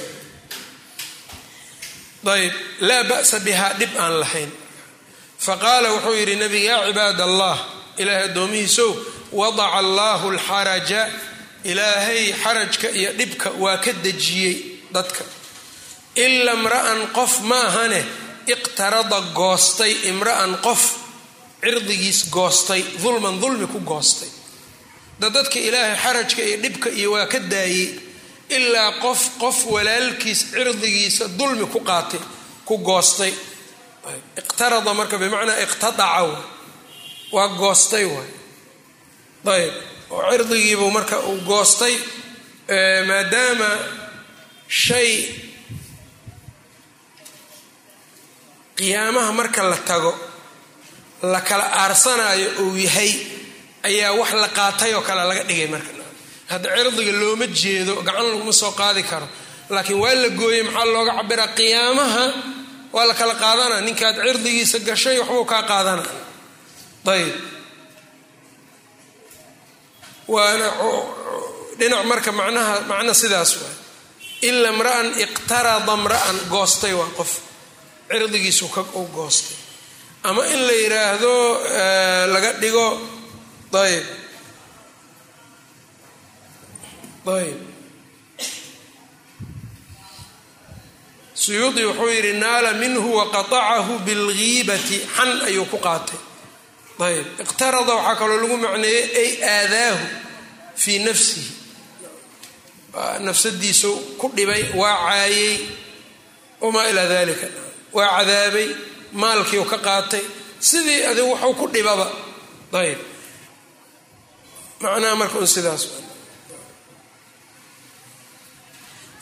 ayb laa ba'sa bihaa dhib aan lahayn faqaala wuxuu yidhi nabiga yaa cibaad allah ilaahay addoomihiisow wadaca allaahu alxaraja ilaahay xarajka iyo dhibka waa ka dejiyey dadka. Ila imra'an qof maahane iqtarada goostay imra'an qof cirdigiis goostay dulman dulmi ku goostay. Da dadka ilaahay xarajka iyo dhibka iyo waa ka daayey ilaa qof qof walaalkiis cirdigiisa dulmi ku qaatay ku goostay iqtarada marka bimacnaa iqtadaca waa goostay waay ayb oo cirdigiibuu marka uu goostay maadaama shay qiyaamaha marka la tago la kala aarsanayo uu yahay ayaa wax la qaatay oo kale laga dhigay marka. Hadda cirdiga looma jeedo gacan laguma soo qaadi karo laakiin waa la gooyey maxaa looga cabiraa qiyaamaha waa la kala qaadana. Ninkaad cirdigiisa gashay waxbuu kaa qaadana. Ayb waana dhinac marka macnaha macno sidaas waay. Ila mra'an iqtarada mra'an goostay waa qof. Cirdigiisu u goostay. Ama in la yidhaahdo laga dhigo ayb ayb suyuudi wuxuu yidhi naala minhu waqatacahu bilgiibati xan ayuu ku qaatay. Ayb iqtarada waxaa kaloo lagu macneeyey ay aadaahu fii nafsihi. Nafsadiisu ku dhibay waa caayey wamaa ilaa dalika waa cadaabay maalkiiu ka qaatay. Sidii adigu waxuu ku dhibaba. Ayb. Macnaha marka un sidaas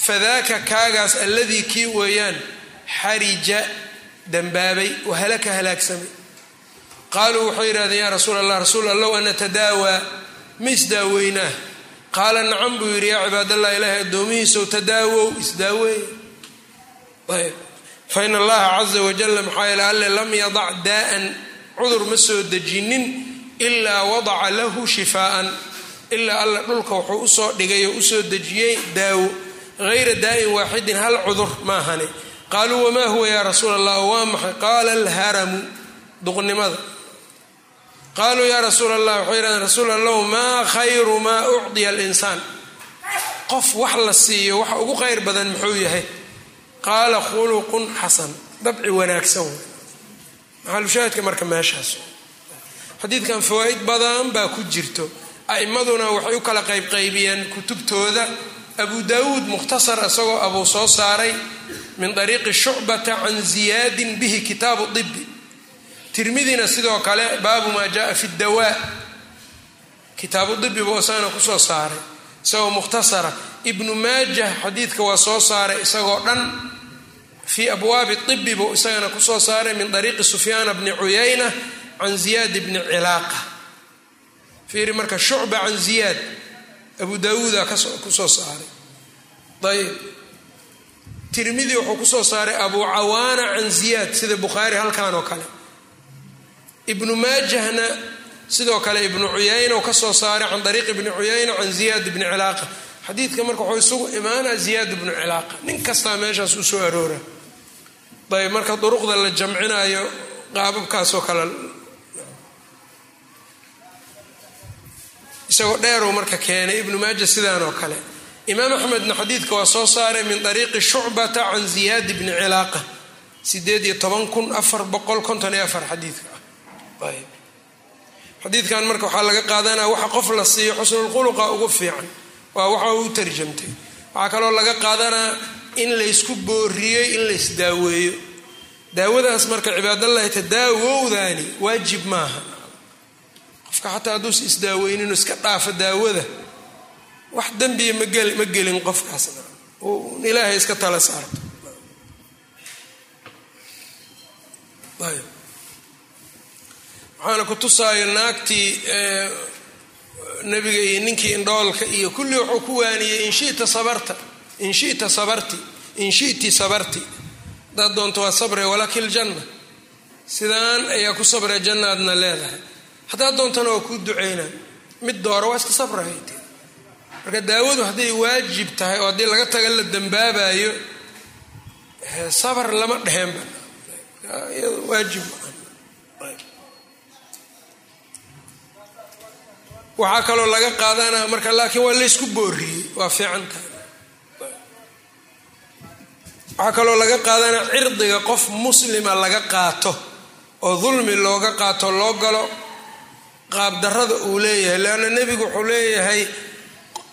fadaaka kaagaas alladii kii weeyaan xarija dambaabay wahalaka halaagsamay. Qaaluu waxay yidhahdeen yaa rasuul allah rasuul allow ana tadaawaa ma isdaaweynaa qaala nacam buu yidhi yaa cibaadallah ilaahay addoomihiisow tadaawow isdaaweey ayb. Fa allaha caza wajalla maxaa yeele alle lam yadac daa'an cudur ma soo dejinin ilaa wadaca lahu shifaa'an. Ilaa alla dhulka wuxuu u soo dhigay oo u soo dejiyey daawo hayra daa'in waaxidin hal cudur maahane qaaluu wamaa huwa yaa rasuul allah waa maxay qaala alharamu duqnimada qaaluu yaa rasuul allah waxay yidhahdeen rasuul allahu maa khayru maa ucdiya alinsaan qof wax la siiyo waxa ugu khayr badan muxuu yahay qaala khuluqun xasan dabci wanaagsan wey maxalushaahidka marka meeshaas xadiidkan fawaa'id badan baa ku jirto a'immaduna waxay u kala qaybqaybiyeen kutubtooda abu daawuud mukhtasar isagoo abuu soo saaray min ariiqi shucbata can ziyaadin bihi kitaabu dibi tirmidina sidoo kale baabu maa jaaa fi dawaa kitaabu dibi buu isagana ku soo saaray. Isagoo mukhtasara ibnu maajah xadiidka waa soo saaray isagoo dhan. Fii abwaabi ibi buu isagana ku soo saaray min ariiqi sufyaana bni cuyayna can ziyaad bni cilaaqa. Fiiri marka shucba can ziyaad abu daawuuda ku soo saaray. Ayb tirmidi wuxuu ku soo saaray abu cawaana can ziyaad sida bukhaari halkan oo kale. Ibnu maajahna sidoo kale ibnu cuyayna u ka soo saaray can ariiq ibni cuyayna can ziyaad bni cilaaqa. Xadiidka marka wuxuu isugu imaanaa ziyaad bnu cilaaqa. Nin kastaa meeshaas u soo aroora ayb marka duruqda la jamcinayo qaababkaasoo kale isagoo dheeruu marka keenay ibnu maaja sidaan oo kale. Imaam axmedna xadiidka waa soo saaray min ariiqi shucbata can ziyaad bni cilaaqa. Sideed iyo toban kun afar boqol konton iyo afar xadiidka. Xadiidkan marka waxaa laga qaadanaya waxa qof la siiyo xusnulkhuluqa ugu fiican. Waa waxa uu tarjamtay. Waxaa kaloo laga qaadanaa in laysku booriyey in laysdaaweeyo daawadaas marka cibaadallahi tadaawowdaani waajib maaha qofka xataa hadduusa isdaaweyninoo iska dhaafo daawada wax dembiya ma gelin qofkaasna ilaahay iska tala saarto. Waxaana ku tusaayo naagtii nabiga iyo ninkii indhoolka iyo kulli wuxuu ku waaniyey inshita sabarta in shita sabarti in shiti sabarti. Hadaad doonto waa sabre walaki ljanna sidaan ayaa ku sabree jannaadna leedahay haddaad doontana waa kuu duceynaa mid doora waa iska sabrahayte marka daawadu hadday waajib tahay oo haddii laga taga la dambaabayo sabar lama dheheenba waajib waxaa kaloo laga qaadanaa marka laakiin waa laysku booriyey. Waa fiican waxaa kaloo laga qaadanaa cirdiga qof muslima laga qaato oo dulmi looga qaato loo galo qaabdarada uu leeyahay leanna nebigu wuxuu leeyahay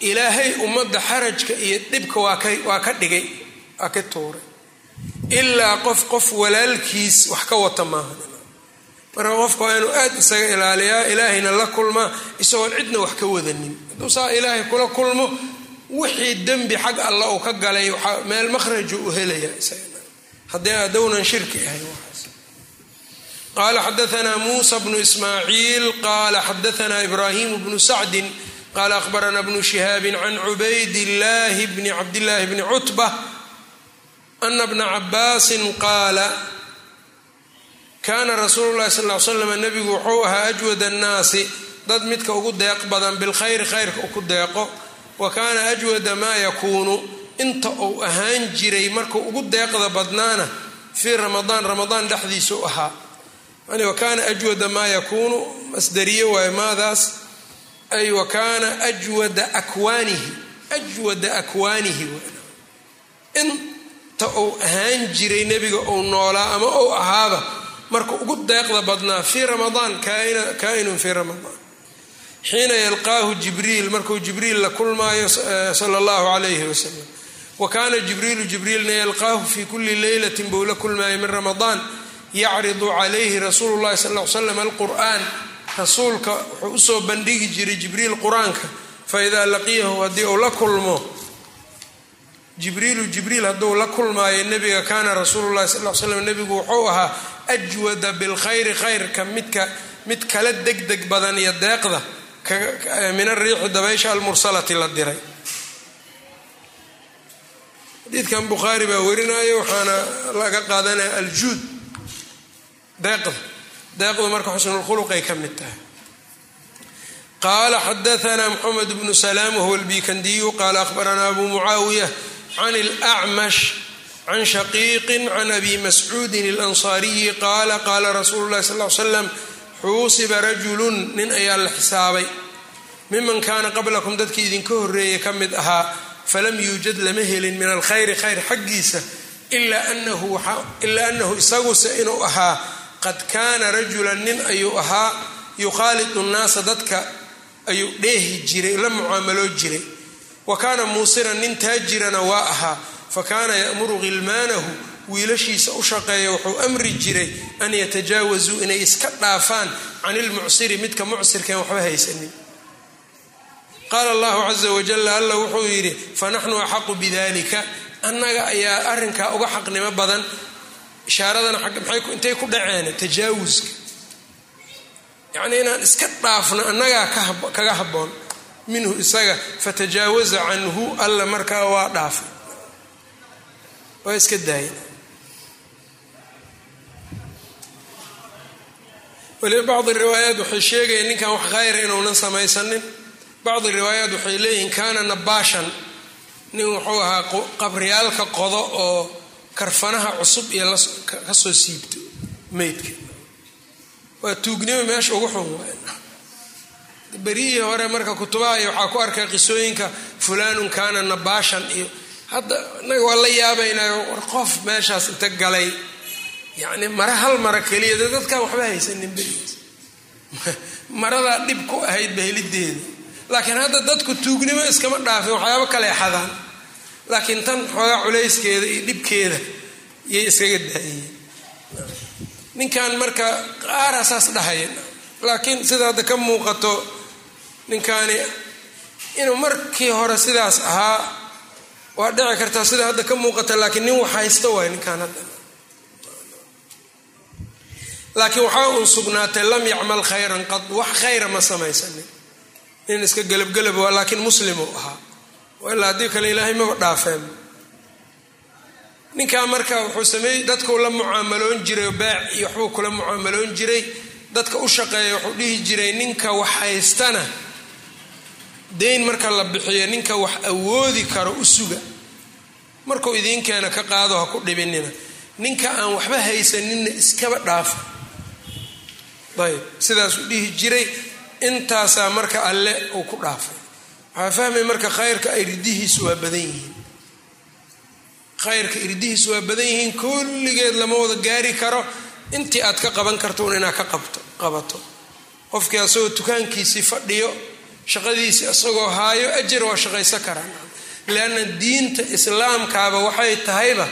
ilaahay ummadda xarajka iyo dhibka waa ka dhigay waa ka tuuray. Ilaa qof qof walaalkiis wax ka wata maaha. Marka qofka waa inuu aad isaga ilaaliyaa ilaahayna la kulmaa isagoon cidna wax ka wadanin. Hadduu saa ilaahay kula kulmo wixii dembi xag alla uu ka galay meel makhraju u helaya haddii adownan shirki waxaas qala xadaanaa muusa bnu ismaaciil qala xadaanaa ibrahim bnu sacdin qala ahbarana bnu shihaabi can cubayd llahi bni cabdillaahi bni cutba ana bna cabaasin qaala kaana rasuulu llahi sal l slam nabigu wuxuu ahaa ajwad annaasi dad midka ugu deeq badan bilkhayri khayrka ku deeqo wa kaana ajwada maa yakuunu inta uu ahaan jiray markuu ugu deeqda badnaana fii ramadaan ramadaan dhexdiisu ahaa yani wa kaana ajwada maa yakuunu masdariye waayo maadaas ay wa kaana ajwada akwaanihi ajwada akwaanihi inta uu ahaan jiray nebiga uu noolaa ama uu ahaaba marka ugu deeqda badnaa fii ramadaan kaainun fii ramadaan. Xiina yalqaahu jibriil markuu jibriil la kulmaayo sala allahu calayhi wasalam wa kaana jibriilu jibriilna yalqaahu fii kulli leylatin buu la kulmaayay min ramadaan yacridu calayhi rasuulu llahi sal l slam alqur'aan. Rasuulka wuxuu u soo bandhigi jiray jibriil qur'aanka. Fa idaa laqiyahu haddii uu la kulmo jibriilu jibriil hadduu la kulmaayo nebiga kaana rasuulu llahi sal l slam nebigu wuxuu ahaa ajwada bilkhayri khayrka midka mid kala degdeg badan iyo deeqda min ariixi dabaysha almursalati la diray. Xadiidkan bukhaari baa warinaayo waxaana laga qaadanaya aljuud deeqda deeqdu marka xusnulkhuluqay ka mid tahay. Qaala xadaanaa mxamed bnu salaam wahuwa lbikandiyu qaala ahbaranaa abu mucaawiya can اlacmash can shaqiiqin can abi mascuudin اlansaariyi qaala qaala rasuulu lahi sal l slam xuusiba rajulun nin ayaa la xisaabay. Miman kaana qablakum dadkii idinka horeeyay ka mid ahaa falam yuujad lama helin min alkhayri khayr xaggiisa ilaa anahu isaguse inuu ahaa qad kaana rajulan nin ayuu ahaa yukhaalidu nnaasa dadka ayuu dheehi jiray la mucaamaloo jiray. Wa kaana muusiran nin taajirana waa ahaa fa kaana ya'muru khilmaanahu wiilashiisa u shaqeeya wuxuu amri jiray an yatajaawasuu inay iska dhaafaan can ilmucsiri midka mucsirkeen waxba haysanin. Qaala allahu caza wajal alla wuxuu yidhi fanaxnu axaqu bidalika annaga ayaa arrinkaa uga xaqnimo badan ishaaradana intay ku dhaceen tajaawuska yacnii inaan iska dhaafno annagaa kaga habboon minhu isaga fatajaawaza canhu alla markaa waa dhaafay. Waa iska daaya waliba bacdi riwaayaat waxay sheegayeen ninkan wax khayra inuunan samaysanin. Bacdi riwaayaat waxay leeyihiin kaana nabaashan. Nin wuxuu ahaa qabriyaalka qodo oo karfanaha cusub iyo ka soo siibto meydka waa tuugnimo meesha ugu xun berihii hore marka kutubaha iyo waxaa ku arkay qisooyinka fulaanun kaana nabaashan iyo hadda inaga waa la yaabaynayo war qof meeshaas inta galay. Yacni mara hal mara keliya de dadkan waxba haysanin berigiis maradaa dhib ku ahayd bahelideeda laakiin hadda dadku tuugnimo iskama dhaafin waxyaabo kale xadaan laakiin tan xoogaa culayskeeda iyo dhibkeeda yay iskaga daayeen. Ninkan marka qaara saas dhahaya laakiin sida hadda ka muuqato ninkaani inuu markii hore sidaas ahaa waa dhici kartaa sida hadda ka muuqata laakiin nin wax haysta waay ninkaan hadda. Laakiin waxaa uun sugnaatay lam yacmal khayran qad wax khayra ma samaysanin. Nin iska gelabgelab waa laakiin muslimuu ahaa ilaa haddii kale ilaahay maba dhaafeen. Ninkaa marka wuxuu sameeyey dadkuu la mucaamaloon jiray baac iyo waxbuu kula mucaamaloon jiray. Dadka u shaqeeya wuxuu dhihi jiray ninka wax haystana dayn marka la bixiyo ninka wax awoodi karo u suga. Markuu idiinkeena ka qaado ha ku dhibinina. Ninka aan waxba haysaninna iskaba dhaafa. Ayb sidaasuu dhihi jiray. Intaasaa marka alle uu ku dhaafay waxaa fahmay marka khayrka irdihiisu waa badan yihiin. Khayrka irdihiisu waa badan yihiin kulligeed lama wada gaari karo. Intii aad ka qaban karto un inaad ka qabto qabato. Qofkii asagoo dukaankiisii fadhiyo shaqadiisii isagoo haayo ajar waa shaqaysan karaan. Lianna diinta islaamkaaba waxay tahayba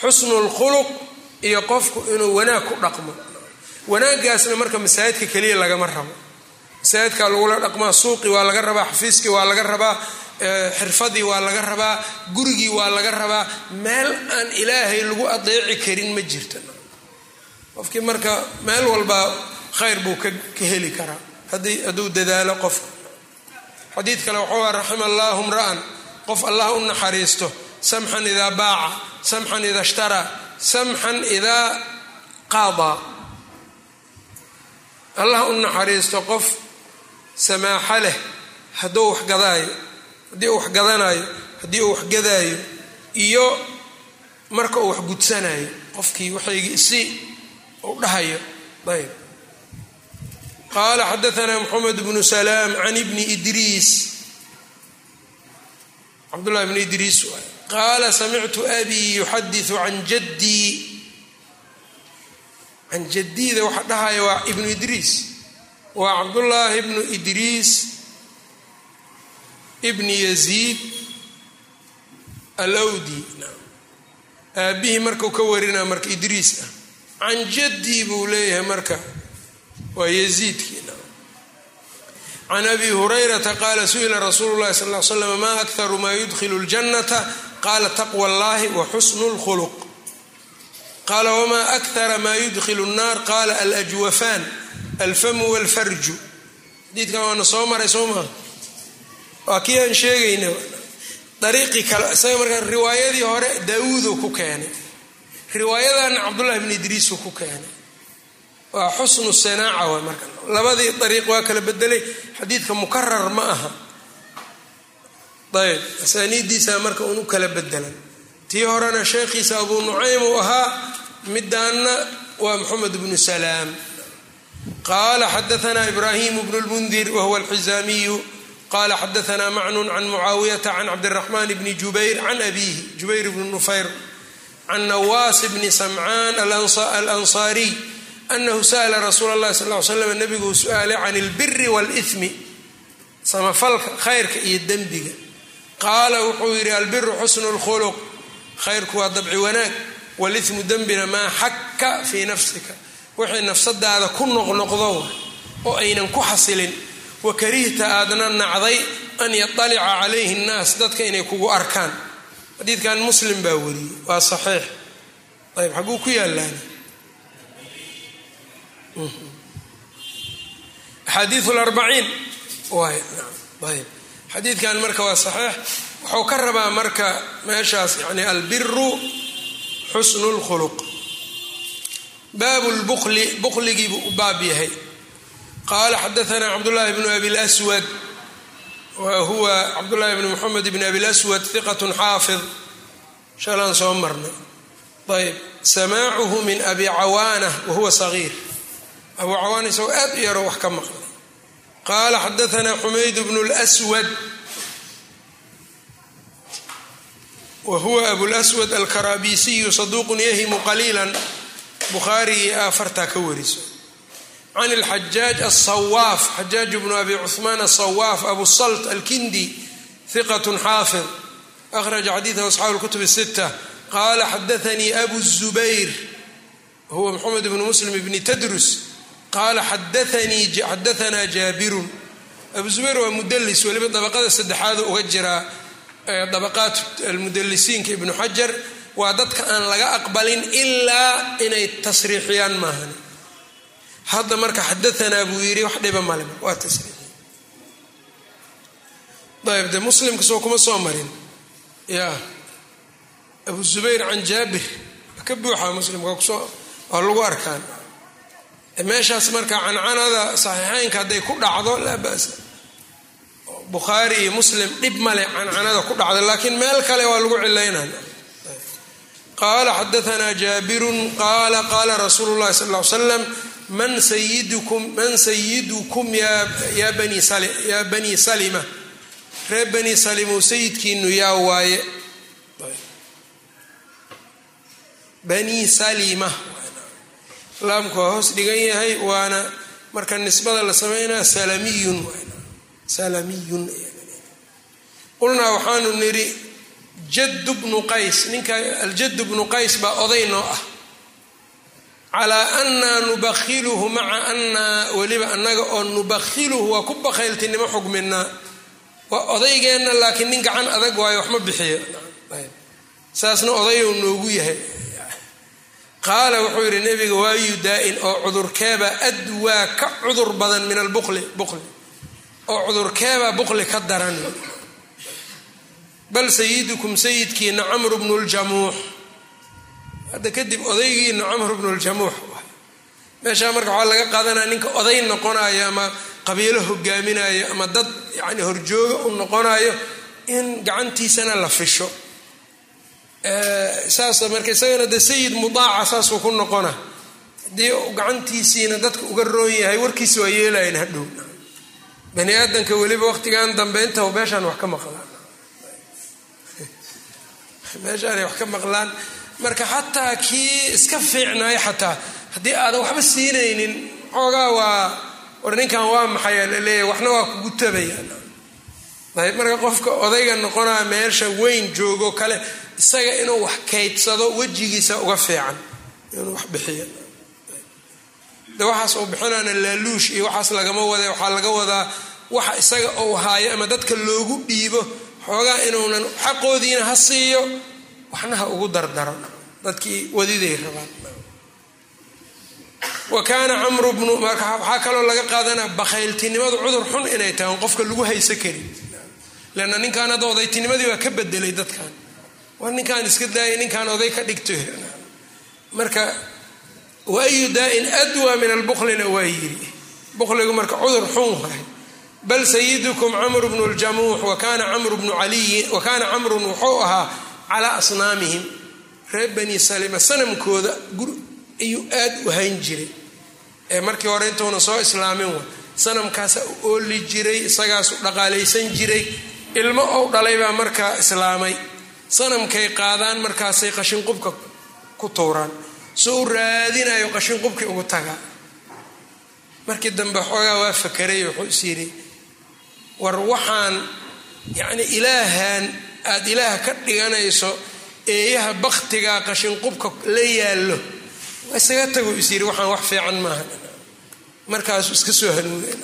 xusnul khuluq iyo qofku inuu wanaag ku dhaqmo. Wanaaggaasna marka masaajidka keliya lagama rabo masaajidkaa lagula dhaqmaa suuqii waa laga rabaa xafiiskii waa laga rabaa xirfadii waa laga rabaa gurigii waa laga rabaa. Meel aan ilaahay lagu adeeci karin ma jirta. Qofkii marka meel walba khayr buu ka heli karaa. Hadduu dadaalo qofka xadiid kale waxuu raxima allaahu mra'an qof allah u naxariisto samxan idaa baaca samxan ida ishtaraa samxan idaa qaadaa allah u naxariisto qof samaaxo leh hadduu waxgadaayo haddii uu waxgadanayo haddii uu waxgadaayo iyo marka uu waxgudsanayo qofkii waxaygii si uu dhahayo ayb. Qaala xadaanaa moxamed bnu salaam can ibni idriis. Cabdullahi bni idriis qaala samictu abii yuxadiu can jaddii. Can jadiida waxa dhahaya waa ibnu idriis waa cabdullaahi bnu idriis ibni yaziid alawdi. Aabihii markau ka warinaa marka idriis ah can jaddii buu leeyahay marka. Waa yaziidkii. Can abi hurayrata qaala su'ila rasuulu llahi sal l slam ma akharu ma yudkhilu ljannata qaala taqwa allahi wa xusnu lkhuluq qaala wma akhara ma yudkhilu nnaar qaala alajwafaan alfamu walfarju. Xadiidkan waana soo maray soo maa waa kii aan sheegayna. Dariiqii kale isaga markaa riwaayadii hore daawuuduu ku keenay. Riwaayadanna cabdullahi bni idriisuu ku keenay. Waa xusnu sanaaca wa marka. Labadii dariiq waa kala bedelay xadiidka mukarar ma aha. Ayb asaaniiddiisa marka unu kala bedelan tii horena sheekhiisa abuu nucaym uu ahaa midaanna waa moxamed bnu salaam qaala xadaana ibrahim bnu lmundir wahuwa alxizaamiyu qala xadaana macnun can mucaawiyata can cabdiraxmaan bni jubayr can abiihi jubayr bni nufayr can nawaas bni samcaan alansaariy anahu sa'la rasuula اllahi sal l slam nabiguu su-aalay can اlbiri wاlإثmi samafalka khayrka iyo dembiga qaala wuxuu yidhi albiru xusnu اlkhuluq khayrku waa dabci wanaag wاlإثmu dembina maa xaka fii nafsika wixii nafsadaada ku noqnoqdo oo aynan ku xasilin wakarihta aadna nacday an yaطalica calayhi اnnaas dadka inay kugu arkaan. Xadiidkan muslim baa wariyey waa saxiix. Ayb xaguu ku yaalaan axaadiiu larbaciin waay ayb xadiidkan marka waa saxiix. Wuxuu ka rabaa marka meeshaas yani albiru xusnu lkhuluq baabu lbukli bukligiibuu u baab yahay. Qaala xadaana cabdullahi bnu abi lswad wa huwa cabdullahi bni moxamed bni abi lswad hiqat xaafid. Shalaan soo marnay. Ayb samaacuhu min abi cawaana wahuwa sagiir abu cawaana isagoo aad u yaroo wax ka maqlay. Qaala xadaana xumayd bnu lswad wa huwa abulswad alkarabisiyu saduuqun yahimu qaliila bukhaarigii afartaa ka wariso. Can alxajaaj asawaaf xajaaj bnu abi cuhmaan asawaaf abu salt alkindi hiqat xaafid akhraja xadiidahu asxaabu lkutubi sita qaala xadaanii abu zubayr huwa maxamed bnu muslim ibni tadrus. Qaala xadaanaa jaabirun. Abu zubayr waa mudelis weliba dabaqada saddexaadu uga jiraa dabaqaat almudalisiinka ibnu xajar waa dadka aan laga aqbalin ilaa inay tasriixiyaan maahan. Hadda marka xadaanaa buu yidhi wax dhiba male waa tasriixiy ayb de muslimka soo kuma soo marin. Ya abu zubayr can jaabir ka buuxa muslimka ku soo waa lagu arkaan. Meeshaas marka cancanada saxiixeynka hadday ku dhacdo laa basa. Bukhaari iyo muslim dhib male cancanada ku dhacda laakiin meel kale waa lagu cilaynay qaala xadaanaa jaabirun qaala qaala rasuulu llahi sal l slam man sayidukum man sayidukum yaa banii salima reer banii salimow sayidkiinu yaa waaye banii salima laamku waa hoos dhigan yahay waana marka nisbada la sameynaya salamiyun salamiyun qulnaa waxaanu nidhi jaddu bnu qays ninka aljaddu bnu qays baa oday noo ah. Calaa annaa nubakhiluhu maca annaa weliba annaga oo nubakhiluhu waa ku bakhayltinimo xugminaa waa odaygeenna laakiin nin gacan adag waayo waxma bixiyo. Saasna odayou noogu yahay. Qaala wuxuu yidhi nebiga waayu daa-in oo cudurkeebaa adwaa ka cudur badan min albukli bukli oo cudurkeebaa bukli ka daran bal sayidukum sayidkiina camru bnu ljamuux hadda kadib odaygiina camru bnu ljamuux meeshaa marka waxaa laga qaadanaya ninka oday noqonayo ama qabiilo hogaaminayo ama dad yani horjooga u noqonayo in gacantiisana la fisho. Saas marka isagana de sayid mudaaca saasuu ku noqona. Haddii gacantiisiina dadka uga roon yahay warkiisa waa yeelayan hadhow. Bani aadamka weliba waqtigan dambe inta meeshaan wax ka maqlaan meeshaanay wax ka maqlaan. Marka xataa kii iska fiicnayo xataa haddii aadan waxba siinaynin xoogaa waa war ninkan waa maxaya laleeyahy waxna waa kugu tabayaan ayb marka qofka odayga noqonaa meesha weyn joogo kale isaga inuu wax kaydsado wejigiisa uga fiican. Inuu wax bixiyo. De waxaas uu bixinaana laaluush iyo waxaas lagama wada waxaa laga wadaa waxa isaga uu haayo ama dadka loogu dhiibo xoogaa inuunan xaqoodiina ha siiyo waxna ha ugu dardaro dadkii wadiday rabaan. Wa kaana camru bnu waxaa kaloo laga qaadanaa bakhayltinimadu cudur xun inay tahay qofka lagu hayso karin leanna ninkaan hadda odaytinimadii waa ka bedelay dadkan. War ninkaan iska daayay ninkaan oday ka dhigto. Marka wa ayu daa-in adwa min albuklina waa yiri. Bukligu marka cudur xun waay bal sayidukum camru bnu ljamuux wakana camru bnu caliyin wa kaana camrun wuxuu ahaa calaa asnaamihim reer bani salima sanamkooda ayuu aada u hayn jiray ee markii hore intuuna soo islaamin wa sanamkaasa u ooli jiray isagaasu dhaqaalaysan jiray ilmo ou dhalay baa markaa islaamay sanamkay qaadaan markaasay qashinqubka ku tuuraan soo u raadinayo qashinqubkii ugu tagaa markii dambe xoogaa waa fakeray wuxuu is yidhi war waxaan yacni ilaahan aada ilaah ka dhiganayso eeyaha baktigaa qashinqubka la yaallo. Isaga tago is yidhi waxaan wax fiican maaha. Markaasuu iska soo hanuunay.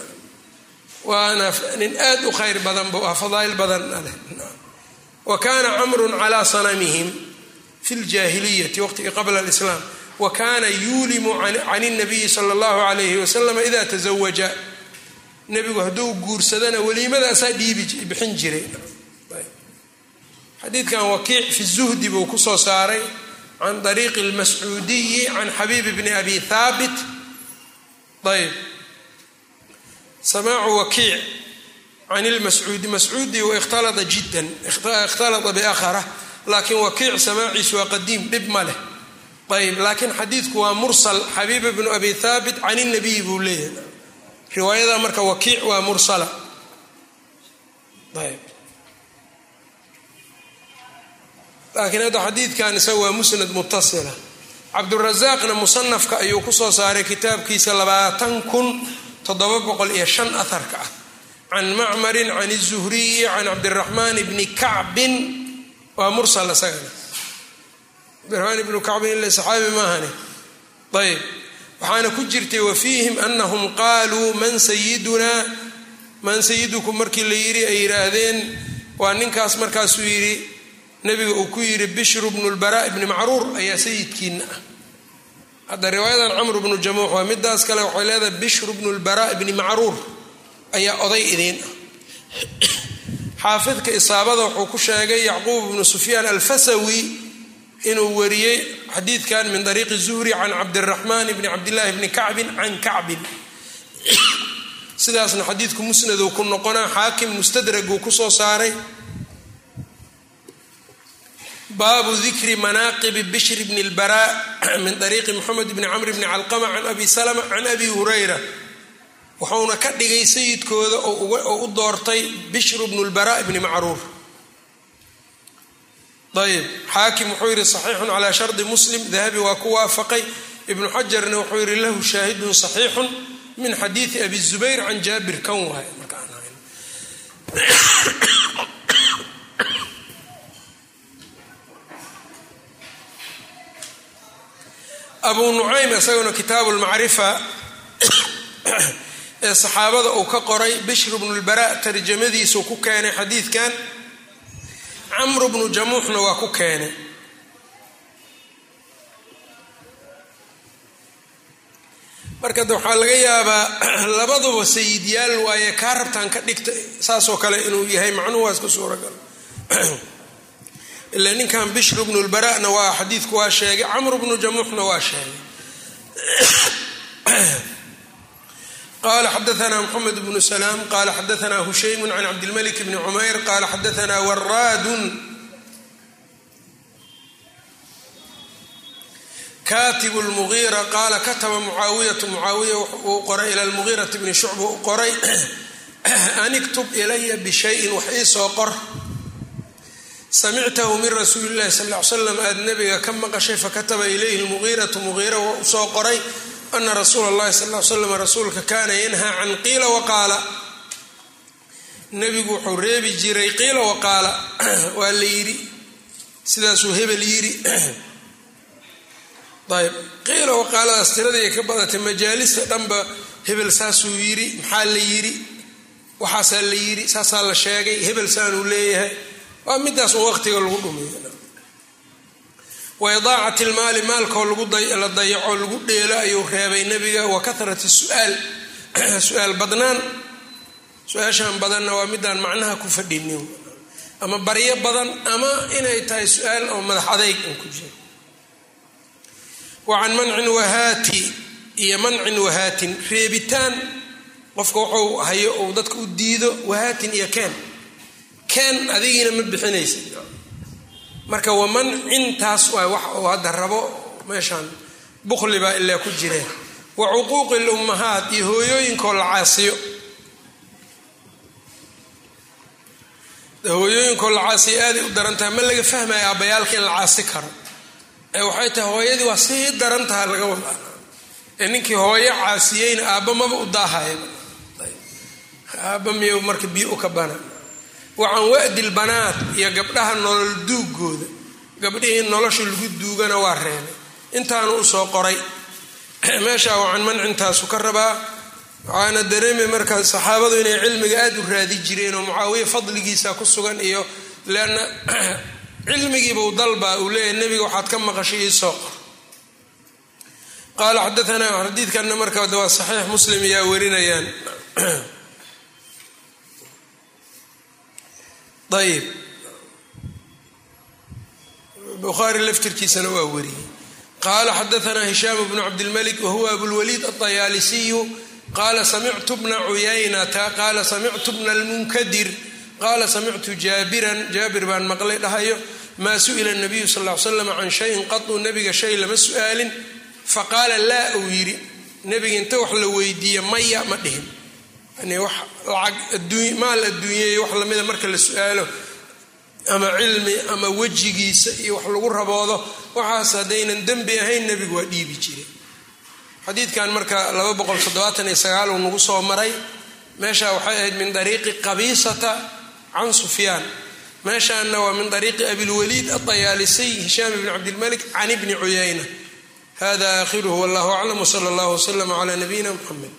Waana nin aad u khayr badan buu ah fadaa'il badan aleh wa kaana camrun calaa sanamihim fi ljaahiliyati waqtigii qabla alislaam. Wa kaana yuulimu can اnabiyi sala اllahu alayhi wasalam ida tazawaja nebigu hadduu guursadana weliimadaasaa dhiibi bixin jiray. Xadiidkan wakiic fi zuhdi buu ku soo saaray can ariiqi اlmascuudiyi can xabiib bni abi haabit ayb. Samaacu wakiic can lmascuudi mascuudi wa ikhtalaa jiddan ikhtalaa biakhara laakiin wakiic samaaciisu waa qadiim dhib ma leh. Ayb laakiin xadiidku waa mursal xabiib bnu abi haabit can اnabiy buu leeyahay riwaayada marka wakiic waa mursala. Ayb. Laakiin hadda xadiidkan isaga waa musnad mutasila cabdurasaaqna musanafka ayuu ku soo saaray kitaabkiisa labaatan kun toddoba boqol iyo shan aharka ah. Can macmarin can الzuhriyi can cabdiraxmaan bni kacbin. Waa mursal isagana cabdiraxmaan ibnu kacbin ila saxaabi maahane ayb waxaana ku jirtay wafiihim anahum qaaluu man sayidunaa man sayidukum markii la yidhi ay yidhaahdeen waa ninkaas markaasuu yidhi nabiga uu ku yidhi bishru bnu lbaraa ibni macruur ayaa sayidkiina ah. Hadda riwaayadan camru bnu jamuux waa midaas kale waxay leedahay bishru bnu lbaraa ibni macruur ayaa oday idiin ah. Xaafidka isaabada wuxuu ku sheegay yacquub bnu sufyaan alfasawi inuu wariyey xadiidkan min ariiqi zuhri can cabdiraxmaan bni cabdillaahi bni kacbin can kacbin. Sidaasna xadiidku musnaduu ku noqonaa xaakim mustadraguu ku soo saaray. Baabu dikri manaaqibi bishri bni lbaraa min ariiqi moxamed bni camr bni calqama can abi salama can abi hurayra. Wuxuuna ka dhigay sayidkooda oo u doortay bishru bnu lbaraa bni macruur ayb xaakim wuxuu yidhi saxiixun calaa shardi muslim. Dahabi waa ku waafaqay. Ibnu xajarna wuxuu yidhi lahu shaahidun saxiixun min xadiidi abi zubayr can jaabir. Kan waay abu nucaym isaguna kitaabu lmacrifa ee saxaabada uu ka qoray bishru bnu lbara tarjamadiisuu ku keenay xadiidkan camru bnu jamuuxna waa ku keenay. Marka waxaa laga yaabaa labaduba sayidyaal waaye kaa rabtaan ka dhigta saasoo kale inuu yahay macnuhu waa iska suuragal ila ninkan bishru bnu lbarana waa xadiidku waa sheegay camru bnu jamuuxna waa sheegay qala xadaana mxamed bnu salaam qala xadaana hushaymu can cabdilmalik bni cumayr qala xadaana waraadun katib lmugiira qaala kataba mucaawiyatu mucaawiya uu qoray ila lmugiirati bni shucba u qoray an iktub ilaya bishayin wax iisoo qor samictahu min rasuuli llahi sal ly slam aad nabiga ka maqashay fakataba ilayhi lmugiiratu mugiira waa u soo qoray ana rasuula اllahi sal l slam rasuulka kaana yanhaa can qiila waqaala nebigu wuxuu reebi jiray qiila waqaala waa la yidhi sidaasuu hebel yidhi ayb qiila waqaaladaas tiradii ka badatay majaalista dhanba hebel saasuu yidhi maxaa la yidhi waxaasaa la yidhi saasaa la sheegay hebel saanuu leeyahay waa midaas un waqtiga lagu dhumiyo wa idaacati lmaali maalkoo la dayaco lagu dheelo ayuu reebay nebiga. Wa kahrati su'aal su'aal badnaan. Su'aashan badanna waa midaan macnaha ku fadhinin. Ama baryo badan ama inay tahay su'aal oo madax adayg an ku jiro wa can mancin wahaati iyo mancin wahaatin reebitaan qofka wuxuu hayo uu dadka u diido wahaatin iyo keen. Keen adigiina ma bixinaysid marka wa mancintaas waa wax uu hadda rabo meeshaan bukhli baa ilaa ku jireen wa cuquuqi lummahaat iyo hooyooyinkoo la caasiyo. Hooyooyinkoo la caasiyo aaday u daran tahay ma laga fahmaya aabbayaalka in la caasi karo. Ee waxay tahay hooyadii waa sii daran taha laga wadaa ee ninkii hooyo caasiyeyna aabba maba u daahaya aabba miy marka biyo u ka bana wacan wa'dil banaat iyo gabdhaha nolol duugooda gabdhihii nolosha lagu duugana waa reebay. Intaanu u soo qoray. Meeshaa wacan mancintaasu ka rabaa. Waxaana dareemay marka saxaabadu inay cilmiga aada u raadi jireen oo mucaawiya fadligiisa ku sugan iyo leanna cilmigiibuu dalba uu leeyahay nebiga waxaad ka maqashay iisoo qor. Qaala xadaanaa xadiidkanna marka waa saxiix muslim ayaa warinayaan ayib bukhaari laftirkiisana waa wariyey qaala xadaanaa hishaam bnu cabdilmalik wahuwa abulwaliid aطayaalisiyu qaala samictu bna cuyaynata qaala samictu bna lmunkadir qaala samictu jaabiran jaabir baan maqlay dhahayo maa su'ila nabiyu sal l slam can shayin qaduu nebiga shay lama su'aalin faqaala laa uu yidhi nebiga inta wax la weydiiye maya ma dhihin wax lacag maal adduunyay wax lamida marka la su'aalo ama cilmi ama wejigiisa iyo wax lagu raboodo waxaas haddaynan dembi ahayn nebigu waa dhiibi jiray. Xadiidkan marka uu nagu soo maray meesha waxay ahayd min dariiqi qabiisata can sufyaan. Meeshaana waa min dariiqi abilwaliid aطayaalisiy hishaam bni cabdilmalik can ibni cuyayna. Hada aakhiruhu wallahu aclam wsala allah wslama cla nabiyina mxamed